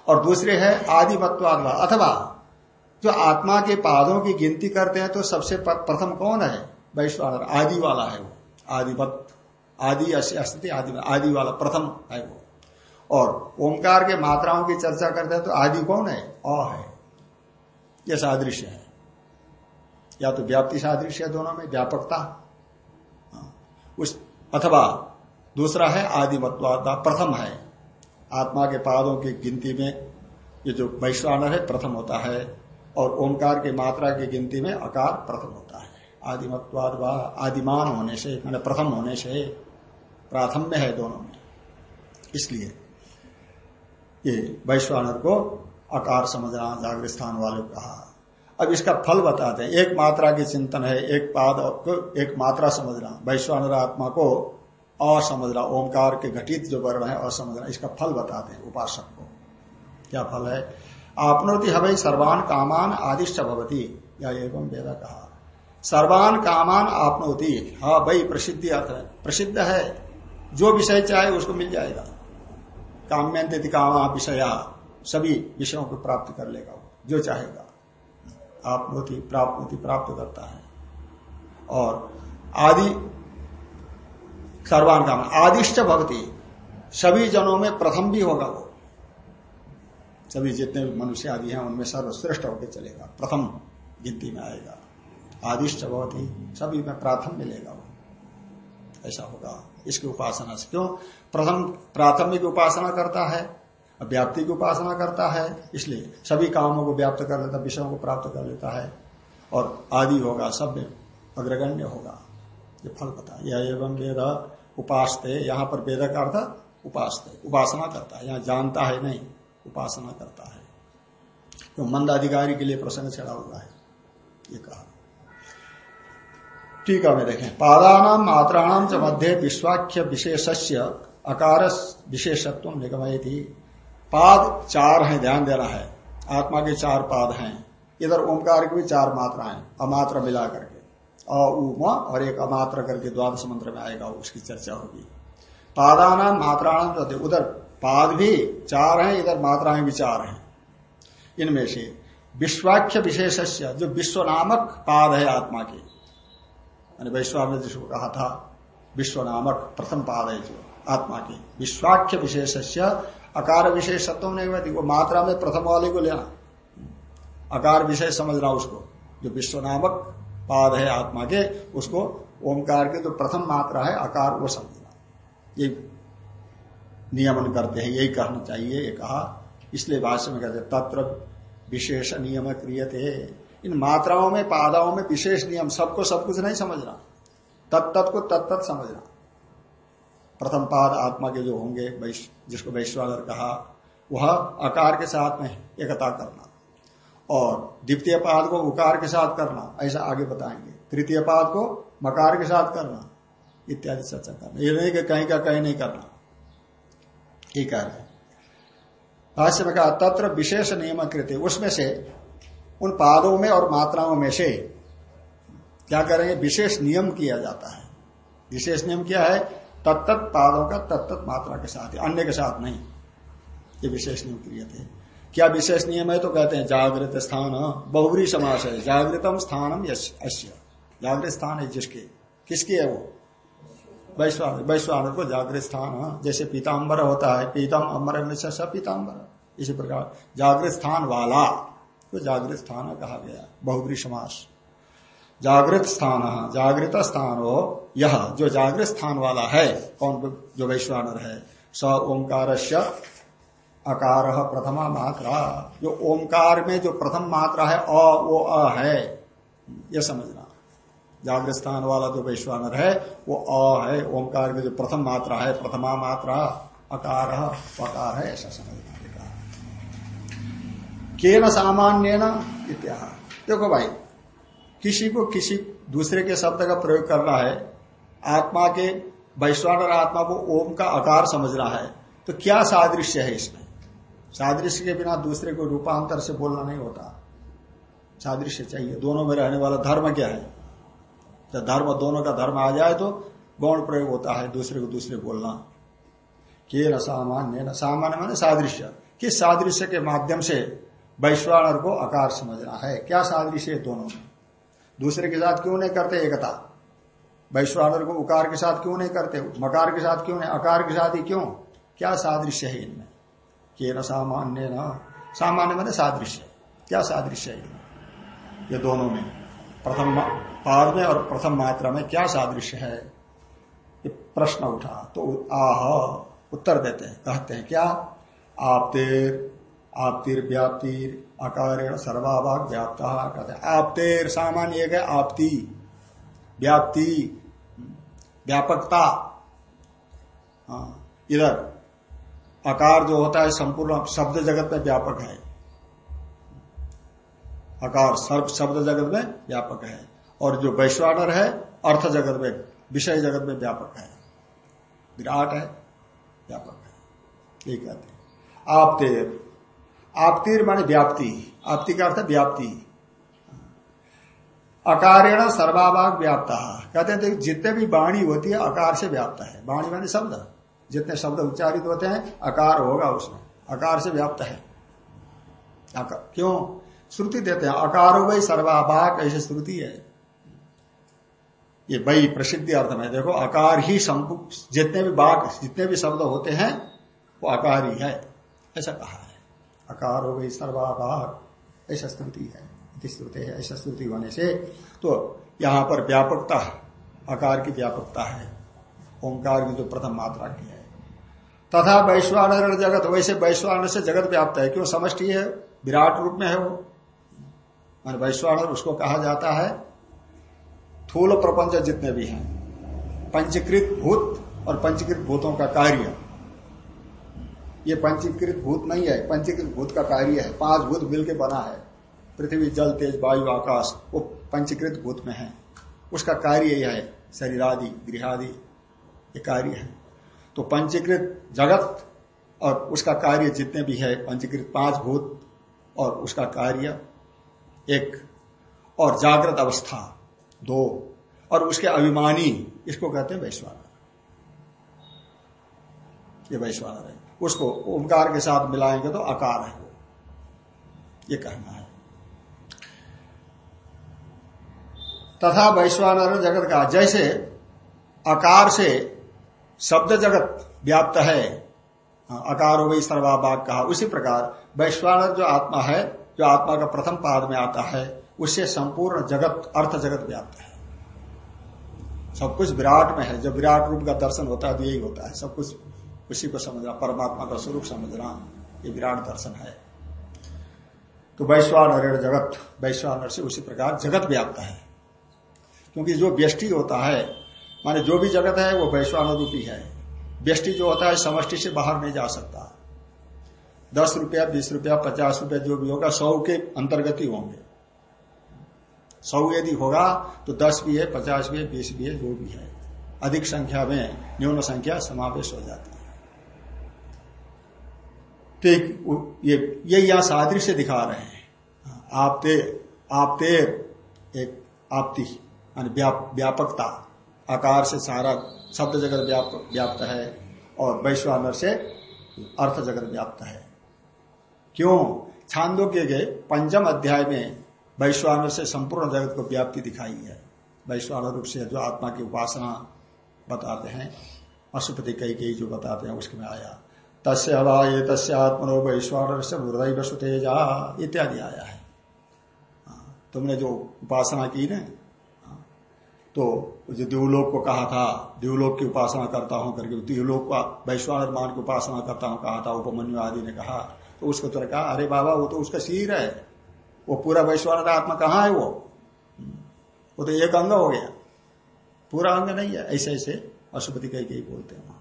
और दूसरे है आदिमत्वाद अथवा जो आत्मा के पादों की गिनती करते हैं तो सबसे प्रथम कौन है? वैश्वानर आदि वाला है वो। आदिवत आदि अस्थिति आदि आदि वाला प्रथम है वो। और ओंकार के मात्राओं की चर्चा करते हैं तो आदि कौन है? अ है। यह सादृश्य है। या तो व्याप्ति सादृश्य है दोनों में, व्यापकता। हाँ। उस, अथवा दूसरा है आदिमत्वादा प्रथम है। आत्मा के पादों की गिनती में ये जो वैश्वानर है, प्रथम होता है, और ओंकार की मात्रा की गिनती में आकार प्रथम होता है। आदिमत्वाद व आदिमान होने से, मैंने प्रथम होने से प्राथम्य है दोनों में। इसलिए ये वैश्वानर को आकार समझना, जागृत स्थान वाले कहा। अब इसका फल बताते हैं। एक मात्रा की चिंतन है, एक पाद को एक मात्रा समझना। वैश्वानर आत्मा को असमझना ओंकार के घटित जो वर्ण है असमझना इसका फल बताते हैं, उपासक को। क्या फल है? आपनोति हवई सर्वान कामान आदिष्ट भवती। या एवं वेदा कहा। सर्वान कामान आपनोति। हाँ भाई प्रसिद्धि अर्थ है। प्रसिद्ध है। जो विषय चाहे उसको मिल जाएगा। काम्यंत कामा विषया। सभी विषयों को प्राप्त कर लेगा जो चाहेगा। आपनोति, प्राप्त प्राप्त करता है। और आदि सर्वान काम आदिष्ट भक्ति सभी जनों में प्रथम भी होगा वो। सभी जितने मनुष्य आदि हैं, उनमें सर्वश्रेष्ठ होकर चलेगा। प्रथम गिनती में आएगा। आदिष्ट भवती, सभी में प्राथम मिलेगा वो। ऐसा होगा। इसकी उपासना से क्यों? प्रथम प्राथमिक उपासना करता है व्याप्ति की उपासना करता है, इसलिए सभी कामों को व्याप्त कर लेता, विषयों को प्राप्त कर लेता है, और आदि होगा, सब अग्रगण्य होगा। ये फल पता यह एवं वेद उपासते, यहाँ पर वेद का अर्थ उपासते, उपासना करता है, यहाँ जानता है नहीं, उपासना करता है। तो मंद अधिकारी के लिए प्रसंग चढ़ा हुआ है, ये कहा। ठीक है देखें। पादानाम मात्राणाम च मध्य विश्वाख्य विशेषस्य अकार विशेषत्व निगमय थी पाद चार हैं, ध्यान देना है। आत्मा के चार पाद हैं। इधर ओंकार की भी चार मात्राएँ, अमात्र मिला करके अ और एक अमात्र करके द्वादश मंत्र में आएगा, उसकी चर्चा होगी। पादाना मात्राणाम उधर पाद भी चार हैं, इधर मात्राएँ भी चार हैं। इनमें से विश्वाख्य विशेष जो विश्व नामक पाद है आत्मा के मैंने वैश्वान ने जिसको कहा था विश्व नामक प्रथम पाद है जो आत्मा के, विश्वाख्य विशेष अकार विशेषत्व नहीं हुआ, वो मात्रा में प्रथम वाले को लेना। अकार विशेष समझना उसको, जो विश्व नामक पाद है आत्मा के, उसको ओंकार के जो प्रथम मात्रा है आकार वो समझना ये नियमन करते हैं, यही कहना चाहिए, ये कहा। इसलिए भाष्य में कहते तत्र विशेष नियम क्रियते। इन मात्राओं में, पादाओं में विशेष नियम, सबको सब कुछ नहीं समझना। तत्त को तत्त समझना। प्रथम पाद आत्मा के जो होंगे जिसको वैश्वागर कहा, वह आकार के साथ में एकता करना। और द्वितीय पाद को उकार के साथ करना, ऐसा आगे बताएँगे। तृतीय पाद को मकार के साथ करना, इत्यादि चर्चा करना। ये नहीं कि कहीं का कहीं नहीं करना। ठीक रहे भाष्य में कहा, तत्र विशेष नियम कृत्य उसमें से उन पादों में और मात्राओं में से क्या करेंगे? विशेष नियम किया जाता है। विशेष नियम क्या है? तत्त पादों का तत्त मात्रा के साथ अन्य के साथ नहीं। ये विशेष नियम क्रिय थे। क्या विशेष नियम है? तो कहते हैं जागृत स्थान बहुबरी समास है। जागृतम स्थानम अश्य। जागृत स्थान है जिसके, किसकी है वो? वैश्वान वैश्वान को जागृत स्थान। जैसे पीताम्बर होता है, पीतम सब पीताम्बर इसी प्रकार, जागृत स्थान वाला तो जागृत स्थान कहा गया बहुबरी समास। जागृत स्थान जागृत स्थान हो यह, जो जागृत स्थान वाला है, कौन, जो वैश्वानर है, स ओंकार अकार प्रथमा मात्रा। जो ओंकार में जो प्रथम मात्रा है, अ, वो अ है। यह समझना। जागृत स्थान वाला जो वैश्वानर है, वो अ है। ओंकार में जो प्रथम मात्रा है, प्रथमा मात्रा, अकार अकार है, ऐसा समझना। के न सामान्य न देखो भाई, किसी को किसी दूसरे के शब्द का प्रयोग करना है, आत्मा के वैश्वानर आत्मा को ओम का आकार समझना है तो क्या सादृश्य है इसमें? सादृश्य के बिना दूसरे को रूपांतर से बोलना नहीं होता। सादृश्य चाहिए। दोनों में रहने वाला धर्म क्या है? जब धर्म दोनों का धर्म आ जाए तो गौण प्रयोग होता है दूसरे को दूसरे बोलना। के न सामान्य न सामान्य माने सादृश्य। किस सादृश्य के माध्यम से वैश्वानर को आकार समझना है? क्या सादृश्य है दोनों में? दूसरे के साथ क्यों नहीं करते एकता? वैश्वानर को उकार के साथ क्यों नहीं करते? मकार के साथ क्यों नहीं? अकार के साथ ही क्यों? क्या सादृश्य है इनमें? के न सामान्य न। सामान्य मैंने सादृश्य। क्या सादृश्य है? ये दोनों में। प्रथम पाद में और प्रथम मात्रा में क्या सादृश्य है? ये प्रश्न उठा। तो आह उत्तर देते हैं। कहते हैं क्या? आपतेर आपतिर व्याप्तिर आकार सर्वाभाग व्याप्त। कहते हैं आपतेर सामान्य एक है आपती। व्याप्ति व्यापकता। हाँ, इधर। आकार जो होता है संपूर्ण शब्द जगत में व्यापक है। आकार सर्व शब्द जगत में व्यापक है। और जो वैश्वानर है, अर्थ जगत में, विषय जगत में व्यापक है। विराट है, व्यापक है। ये कहते हैं। आपतेर। आपतीर माने व्याप्ति। आपती का अर्थ व्याप्ति। अकारेण सर्वाभाग व्याप्त। कहते हैं जितने भी वाणी होती है आकार से व्याप्त है। वाणी माने शब्द। जितने शब्द उच्चारित होते हैं अकार होगा उसमें। अकार से व्याप्त है। क्यों? श्रुति देते हैं अकारो वही सर्वाभाग ऐसी श्रुति है। ये वही प्रसिद्धि अर्थ में, देखो, आकार ही जितने भी बाघ जितने भी शब्द होते हैं, वो आकार ही है। ऐसा कहा है। अकार हो गई सर्वाभाग ऐसा स्तुति है। स्तुति है, ऐसा स्तुति होने से तो यहाँ पर व्यापकता, आकार की व्यापकता है। ओंकार की जो प्रथम मात्रा की है। तथा वैश्वानर जगत, वैसे वैश्वानर से जगत व्याप्त है। क्यों? समष्टि है, विराट रूप में है वो। मान वैश्वानर उसको कहा जाता है, थूल प्रपंच जितने भी हैं, पंचीकृत भूत और पंचीकृत भूतों का कार्य। ये पंचीकृत भूत नहीं है, पंचीकृत भूत का कार्य है। पाँच भूत मिलकर बना है। पृथ्वी, जल, तेज, वायु, आकाश, वो पंचीकृत भूत में है। उसका कार्य यह है शरीर आदि गृहादि, ये कार्य है। तो पंचीकृत जगत और उसका कार्य जितने भी है, पंचीकृत पाँच भूत और उसका कार्य एक, और जागृत अवस्था दो, और उसके अभिमानी, इसको कहते हैं वैश्वानर। ये वैश्वानर है। उसको ओंकार के साथ मिलाएँगे तो आकार है वो। ये कहना है। तथा वैश्वानर जगत का, जैसे आकार से शब्द जगत व्याप्त है। अकार वही सर्वाभाग कहा उसी प्रकार वैश्वानर जो आत्मा है, जो आत्मा का प्रथम पाद में आता है, उससे संपूर्ण जगत, अर्थ जगत व्याप्त है। सब कुछ विराट में है। जब विराट रूप का दर्शन होता है तो यही होता है। सब कुछ उसी को समझना, परमात्मा का स्वरूप समझना, ये विराट दर्शन है। तो वैश्वानर जगत। वैश्वानर से उसी प्रकार जगत व्याप्त है। क्योंकि जो व्यष्टि होता है माने जो भी जगत है, वो वैश्वान रूपी है। व्यष्टि जो होता है, समष्टि से बाहर नहीं जा सकता। दस रुपया, बीस रुपया, पचास रुपया जो भी होगा, सौ के अंतर्गत ही होंगे। सौ यदि होगा तो दस भी है, पचास भी है, बीस भी है, जो भी है। अधिक संख्या में न्यून संख्या समावेश हो जाती है। तो ये ये यहाँ सादृश्य दिखा रहे हैं। आपते आपते एक आपती व्यापकता। आकार से सारा शब्द जगत व्याप्त है और वैश्वानर से अर्थ जगत व्याप्त है। क्यों? छांदोग्य के गए पंचम अध्याय में वैश्वानर से संपूर्ण जगत को व्याप्ति दिखाई है। वैश्वानर रूप से जो आत्मा की उपासना बताते हैं अशुपति कई कई जो बताते हैं उसके में आया तस्य ये तस्य आत्मनो वैश्वानर से हृदय सुतेजा इत्यादि आया है। हाँ, तुमने जो उपासना की ना तो जो देवलोक को कहा था, देवलोक की उपासना करता हूँ करके देवलोक का वैश्वान मान की उपासना करता हूँ कहा था, उपमन्यु आदि ने कहा। तो उसको तो कहा, अरे बाबा, वो तो उसका शीर है। वो पूरा वैश्वान आत्मा कहाँ है वो? वो तो एक अंग हो गया। पूरा अंग नहीं है, ऐसे ऐसे अशुपति कह के ही बोलते हैं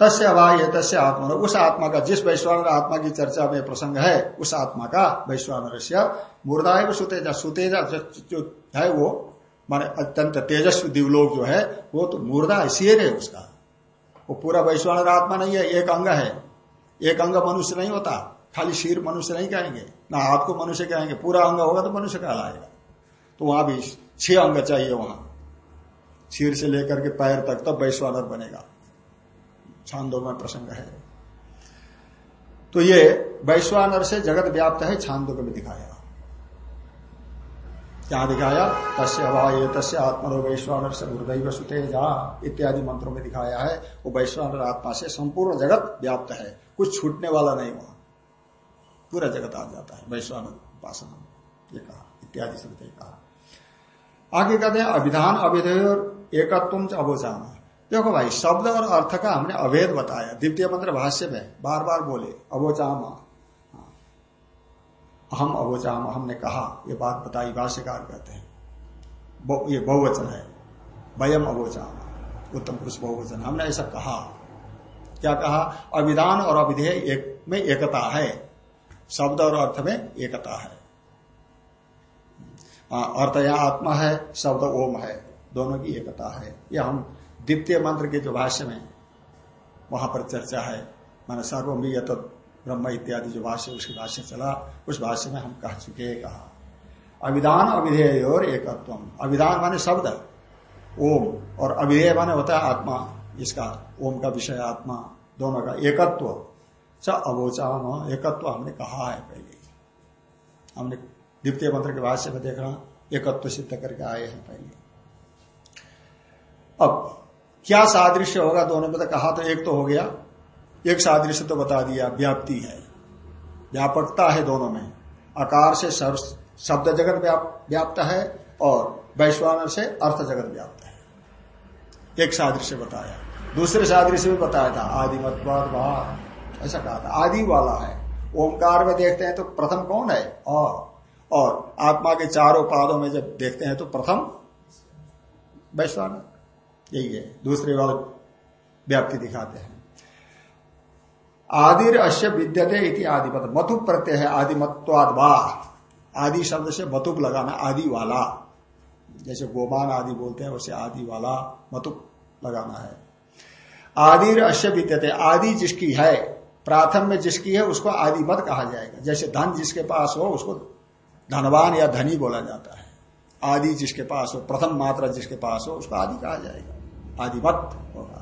तस्य अभाव तस्य आत्मा। उस आत्मा का, जिस वैश्वान आत्मा की चर्चा में प्रसंग है, उस आत्मा का वैश्वान से मुर्दा है वो सुतेजा सुतेजा जो है वो माने अत्यंत तेजस्वी दिवलोक जो है, वो तो मुर्दा है है उसका। वो पूरा वैश्वान आत्मा नहीं है, एक अंग है। एक अंग मनुष्य नहीं होता, खाली शीर मनुष्य नहीं कहेंगे। ना हाथ को मनुष्य कहेंगे, पूरा अंग होगा तो मनुष्य कहलाएगा। तो वहाँ भी छह अंग चाहिए वहाँ। शीर से लेकर के पैर तक तब तो वैश्वानर बनेगा। छांदो में प्रसंग है। तो ये वैश्वानर से जगत व्याप्त है, छांदो को भी दिखाया। क्या दिखाया तस्य अभाव तस्य आत्मनो वैश्वानर से हृदय सुतेजा इत्यादि मंत्रों में दिखाया है। वो वैश्वानर आत्मा से संपूर्ण जगत व्याप्त है। कुछ छूटने वाला नहीं वहाँ पूरा जगत आ जाता है। वैश्वानर उपासना। ये कहा। इत्यादि श्रुति कहा। आगे कहते हैं, अभिधान अभिधेय और एकत्व अभोचाना देखो भाई, शब्द और अर्थ का हमने अभेद बताया। द्वितीय मंत्र भाष्य में बार बार बोले अवोचाम हम अवोचाम हमने कहा, ये बात बताई, भाष्यकार कहते हैं। ये बहुवचन है। वयम अवोचाम उत्तम पुरुष बहुवचन। हमने ऐसा कहा। क्या कहा? अविधान और अविधेय एक में एकता है। शब्द और अर्थ में एकता है। अर्थ यहाँ आत्मा है, शब्द ओम है। दोनों की एकता है। यह हम द्वितीय मंत्र के जो भाष्य में वहाँ पर चर्चा है। माना सर्वम यत ब्रह्म इत्यादि जो भाष्य, उसके भाष्य चला, उस भाष्य में हम कह चुके कहा। अविधान अविधेय और एकत्व अविधान माने शब्द। ओम और अविधेय माने होता है आत्मा इसका ओम का विषय आत्मा, दोनों का एकत्व। च अवोचान एकत्व हमने कहा है पहले। हमने द्वितीय मंत्र के भाष्य में देखना एकत्व सिद्ध करके आए हैं पहले। अब, क्या सादृश्य होगा दोनों में तो कहा तो एक तो हो गया। एक सादृश्य तो बता दिया, व्याप्ति है। व्यापकता है दोनों में। आकार से शब्द जगत व्याप्त है और वैश्वानर से अर्थ जगत व्याप्त है। एक सादृश्य बताया। दूसरे सादृश्य भी बताया था, आदिमत्वाद भाव ऐसा कहा था, आदि वाला है। ओंकार में देखते हैं तो प्रथम कौन है? और और आत्मा के चारों पादों में जब देखते हैं तो प्रथम वैश्वानर। यही है। दूसरे वाले व्याप्ति दिखाते हैं। आदिर अश्य विद्यते इति आदिपत मतुप प्रत्यय है आदिमत्वाद आदि शब्द से मतुप लगाना आदि वाला जैसे गोमान आदि बोलते हैं, वैसे आदि वाला मतुप लगाना है। आदिर अश्य विद्यते, आदि जिसकी है प्राथम में जिसकी है, उसको आदिमत कहा जाएगा। जैसे धन जिसके पास हो, उसको धनवान या धनी बोला जाता है। आदि जिसके पास हो, प्रथम मात्रा जिसके पास हो, उसको आदि कहा जाएगा। आदिवत होगा।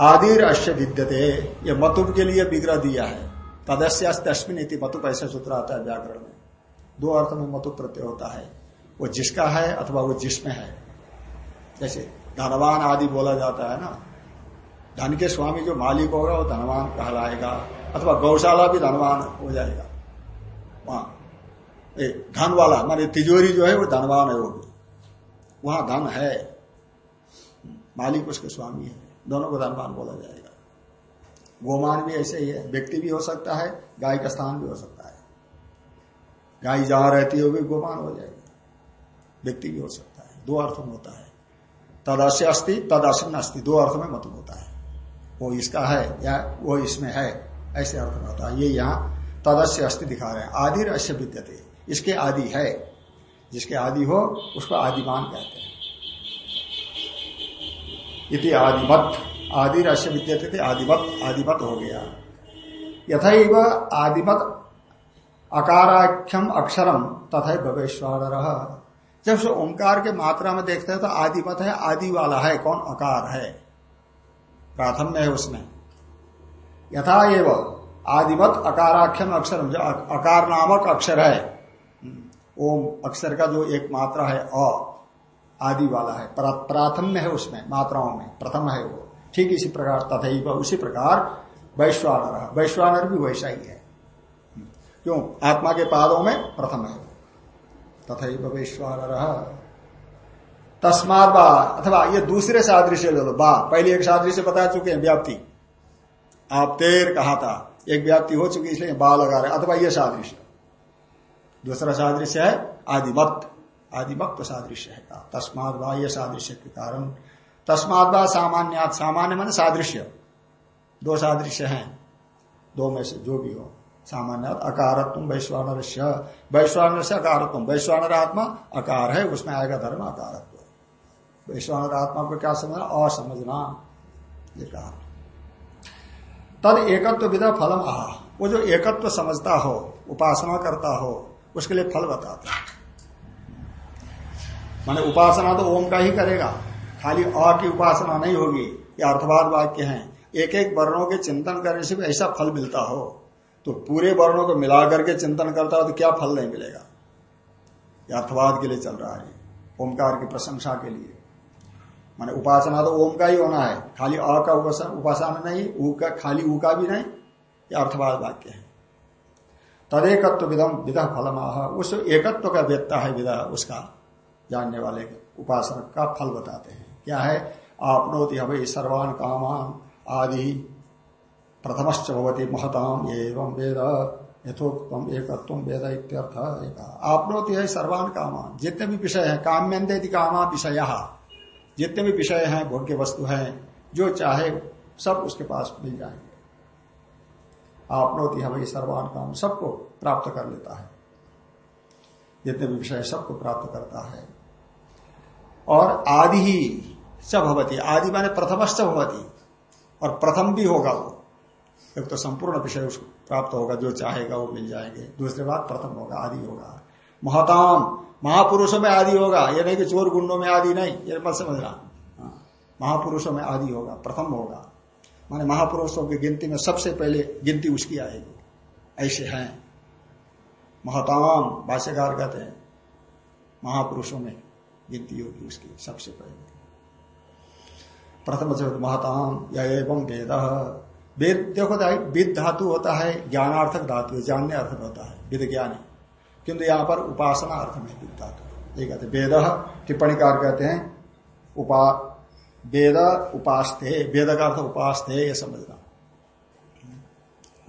आदिर अश्य विद्यते, ये मतुब के लिए विग्रह दिया है। तदस्य तस्मिन इति मतुप ऐसा सूत्र आता है व्याकरण में। दो अर्थ में मतुप प्रत्यय होता है। वो जिसका है अथवा वो जिसमें है। जैसे धनवान आदि बोला जाता है ना, धन के स्वामी जो मालिक होगा वो धनवान कहलाएगा, अथवा गौशाला भी धनवान हो जाएगा। वहाँ धन वाला, माने तिजोरी जो है वो धनवान है वो वहाँ धन है। मालिक उसके स्वामी है। दोनों को धनवान बोला जाएगा। गोमान भी ऐसे ही है, व्यक्ति भी हो सकता है, गाय का स्थान भी हो सकता है। गाय जहाँ रहती है भी गोमान हो जाएगा। व्यक्ति भी हो सकता है, दो अर्थ में होता है। तदस्य अस्थि तदस्य अस्थि दो अर्थ में मतलब होता है। वो इसका है, या वो इसमें है, ऐसे अर्थ में होता है। ये यहाँ तदस्य अस्थि दिखा रहे हैं। आदि अश्य विद्यते, इसके आदि है। जिसके आदि हो, उसको आदिमान कहते हैं। इति आदिमत आदि राशि विद्यते थे आदिमत आदिमत हो गया। यथा आदिमत अकाराख्यम अक्षरम तथा भवेश्वर। जब से ओंकार के मात्रा में देखते हैं तो आदिमत है, आदि वाला है, कौन अकार है? प्राथम में है उसमें। यथा एवं आदिमत अकाराख्यम अक्षर जो अकार नामक अक्षर है। ओम अक्षर का जो एक मात्रा है, अ। आदि वाला है। प्राथम में है उसमें, मात्राओं में, प्रथम है वो। ठीक इसी प्रकार तथा उसी प्रकार वैश्वानर। वैश्वानर भी वैसा ही है। क्यों? आत्मा के पादों में प्रथम है तथा वैश्वानर। तस्मात बा, अथवा ये दूसरे सादृश्य ले लो। बा, पहले एक सादृश्य बता चुके हैं, व्याप्ति। आप तेर कहा था, एक व्याप्ति हो चुकी इसलिए बा लगा रहे अथवा ये सादृश्य। दूसरा सादृश्य है आदिमत आदिमत सादृश्य है कहा तस्मात बा ये सादृश्य के कारण तस्मात बा सामान्य सामान्य मान सादृश्य। दो सादृश्य हैं। दो में से जो भी हो। सामान्य अकारत्म वैश्वानर वैश्वानर से अकारत्व। वैश्वानर आत्मा अकार है, उसमें आएगा धर्म अकारत्व। वैश्वानर आत्मा को क्या समझना? असमझना। ये कहा। तद एकत्व विधा फलम आह। वो जो एकत्व समझता हो, उपासना करता हो, उसके लिए फल बताता है। माने उपासना तो ओम का ही करेगा। खाली अ की उपासना नहीं होगी, ये अर्थवाद वाक्य हैं। एक एक वर्णों के चिंतन करने से ऐसा फल मिलता हो। तो पूरे वर्णों को मिला करके चिंतन करता हो तो क्या फल नहीं मिलेगा? यह अर्थवाद के लिए चल रहा है, ओमकार की प्रशंसा के लिए। माने उपासना तो ओम का ही होना है, खाली अ का उपासना नहीं, ऊ का, खाली ऊ का भी नहीं, ये अर्थवाद वाक्य है। तदेकत्व विधम विधा फलमाह, उस एकत्व का व्यक्ता है विधा उसका। जानने वाले उपासना का फल बताते हैं। क्या है? आपनोति हवे सर्वान कामान आदि। प्रथमश्च भवती महताम एवं वेद। यथोक्तम एकत्व वेद इत्यर्थ आपनोति है सर्वान कामान। जितने भी विषय है काम्यंदे कामा विषय। जितने भी विषय हैं, भोग्य वस्तु हैं, जो चाहे, सब उसके पास मिल जाएँगे। आपनोति हमें सर्वान काम सबको प्राप्त कर लेता है। जितने भी विषय सबको प्राप्त करता है। और आदि ही सब भवती। आदि माने प्रथमश्च भवती। और प्रथम भी होगा वो। एक तो संपूर्ण विषय उसको प्राप्त होगा जो चाहेगा वो मिल जाएँगे। दूसरे बात प्रथम होगा आदि होगा। महताम महापुरुषों में आदि होगा। ये नहीं कि चोर गुंडों में आदि नहीं ये मत समझना। हाँ, महापुरुषों में आदि होगा प्रथम होगा। माने महापुरुषों की गिनती में सबसे पहले गिनती उसकी आएगी। ऐसे हैं। महताम भाष्यकार कहते हैं महापुरुषों में। गिनती होगी उसकी सबसे पहले। प्रथम महताम, या एवं वेद। वेद, देखो विद धातु होता है, ज्ञानार्थक धातु जानने अर्थ होता है विद ज्ञान किंतु यहाँ पर उपासना अर्थ में विद धातु ये कहते हैं, वेद, टिप्पणीकार कहते हैं, उपा, वेद उपास्ते, वेद का अर्थ उपास्ते समझना।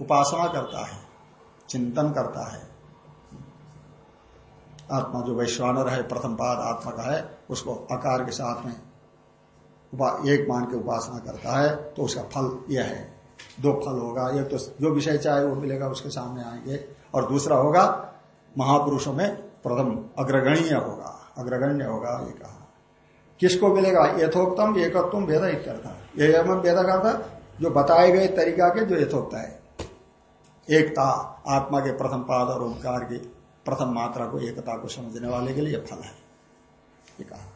उपासना करता है, चिंतन करता है आत्मा जो वैश्वानर है, प्रथम पाद आत्मा का है, उसको आकार के साथ में एक मान के उपासना करता है तो उसका फल यह है। दो फल होगा, एक तो जो विषय चाहे वो मिलेगा, उसके सामने आएँगे। और दूसरा होगा, महापुरुषों में प्रथम अग्रगण्य होगा। अग्रगण्य होगा, ये कहा। किसको मिलेगा? यथोक्तम एकत्व वेद इत्यर्थ। ये वेद का था जो बताए गए तरीका के जो यथोक्त है। एकता, आत्मा के प्रथम पाद और ओंकार की प्रथम मात्रा को, एकता को समझने वाले के लिए फल है। ये कहा।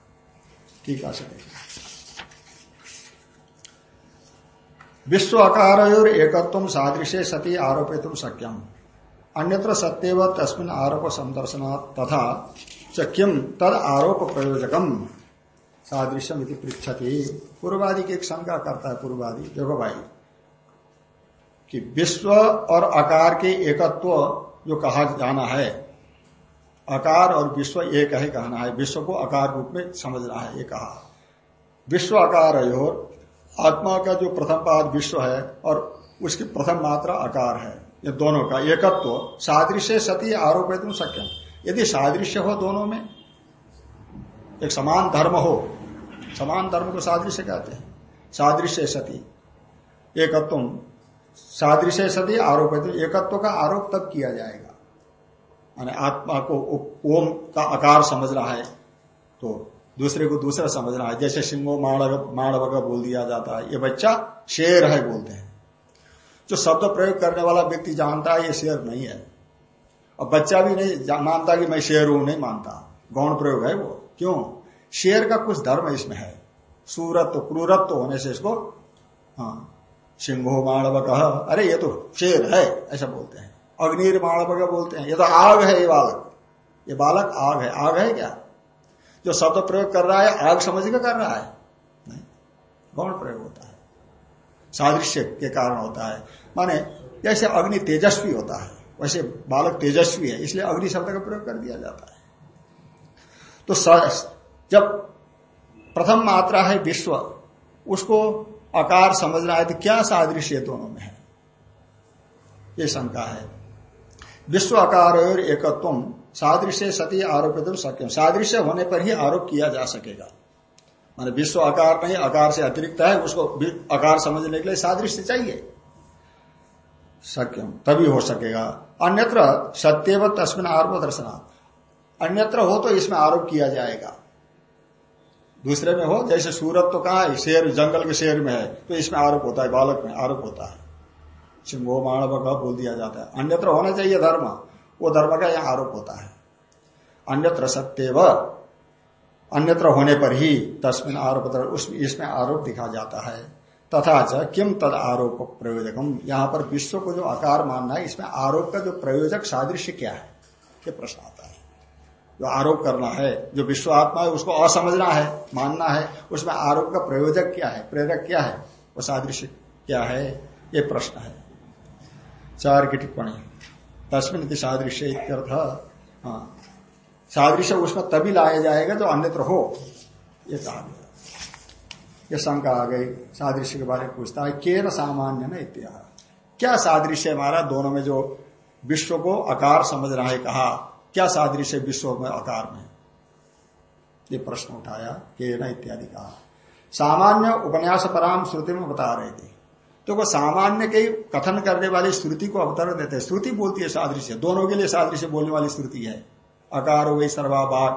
ठीक है विश्व अकार एकत्व सादृश्य सती आरोपित सक्यम अन्यत्र सत्यव तस्मिन आरोप संदर्शन तथा चक्यम तद आरोप प्रयोजकम। सादृश्यम पृछति पूर्वादि की एक शंका करता है पूर्वादि। देखो भाई, कि विश्व और आकार के एकत्व जो कहा जाना है आकार और विश्व एक है कहना है। विश्व को अकार रूप में समझना है, ये कहा। विश्व आकार और आत्मा का जो प्रथम पाद विश्व है और उसकी प्रथम मात्रा आकार है। ये दोनों का एकत्व सादृश्य सती आरोप तुम सक्यम यदि सादृश्य हो दोनों में, एक समान धर्म हो, समान धर्म को सादृश्य कहते हैं। सादृश्य सती एकत्व सादृश्य सती आरोप एकत्व का आरोप तब किया जाएगा। माने आत्मा को ओम का आकार समझ रहा है तो दूसरे को दूसरा समझना है। जैसे सिंहो माणव का बोल दिया जाता है, ये बच्चा शेर है बोलते हैं। जो शब्द प्रयोग करने वाला व्यक्ति जानता है, ये शेर नहीं है। और बच्चा भी नहीं मानता कि मैं शेर हूँ, नहीं मानता। गौण प्रयोग है वो। क्यों? शेर का कुछ धर्म इसमें है। सूरत्व क्रूरत्व होने से इसको हाँ सिंहो माणव कह अरे ये तो शेर है, ऐसा बोलते हैं। अग्निर माणव का बोलते हैं। ये तो आग है, ये बालक। ये बालक आग है। आग है क्या? जो शब्द प्रयोग कर रहा है, आग समझ के कर रहा है? नहीं। गौण प्रयोग होता है? सादृश्य के कारण होता है। माने जैसे अग्नि तेजस्वी होता है, वैसे बालक तेजस्वी है, इसलिए अग्नि शब्द का प्रयोग कर दिया जाता है। तो जब प्रथम मात्रा है विश्व, उसको आकार समझना है तो क्या सादृश्य दोनों में है? ये शंका है। विश्व आकार और एकत्व सादृश्य सती आरोपित सक्यम सादृश्य होने पर ही आरोप किया जा सकेगा। माने विश्व आकार नहीं आकार से अतिरिक्त है, उसको आकार समझने के लिए सादृश्य चाहिए। सक्यम तभी हो सकेगा। अन्यत्र सत्यव तस्मिन आरोप दर्शना अन्यत्र हो तो इसमें आरोप किया जाएगा। दूसरे में हो, जैसे सूरत तो कहा है? शेर, जंगल के शेर में है तो इसमें आरोप होता है, बालक में आरोप होता है। सिंहो मानव का बोल दिया जाता है। अन्यत्र होना चाहिए धर्म। वो धर्म का यहाँ आरोप होता है। अन्यत्र सत्यव। अन्यत्र होने पर ही तस्मिन आरोप इसमें आरोप दिखा जाता है। तथा च किम तद आरोप प्रयोजकम? यहाँ पर विश्व को जो आकार मानना है, इसमें आरोप का जो प्रयोजक सादृश्य क्या है? ये प्रश्न आता है। जो आरोप करना है, जो विश्व आत्मा है, उसको असमझना है, मानना है, उसमें आरोप का प्रयोजक क्या है? प्रेरक क्या है? वो सादृश्य क्या है? ये प्रश्न है। चार की टिप्पणी तस्मिन की सादृश्य हाँ। सादृश्य उसमें तभी लाया जाएगा जो अन्यत्र हो, ये कहा गया। ये शंका आ गई, सादृश्य के बारे में पूछता है के न सामान्य न इत्या क्या सादृश्य हमारा दोनों में जो विश्व को आकार समझ रहा है कहा, क्या सादृश्य विश्व में आकार में? ये प्रश्न उठाया के न इत्यादि कहा। सामान्य उपन्यास पराम श्रुति में बता रहे थे। तो वो सामान्य के कथन करने वाली श्रुति को अवतर देते हैं। श्रुति बोलती है सादृश्य। दोनों के लिए सादृश्य बोलने वाली श्रुति है। अकार वही सर्वा बाघ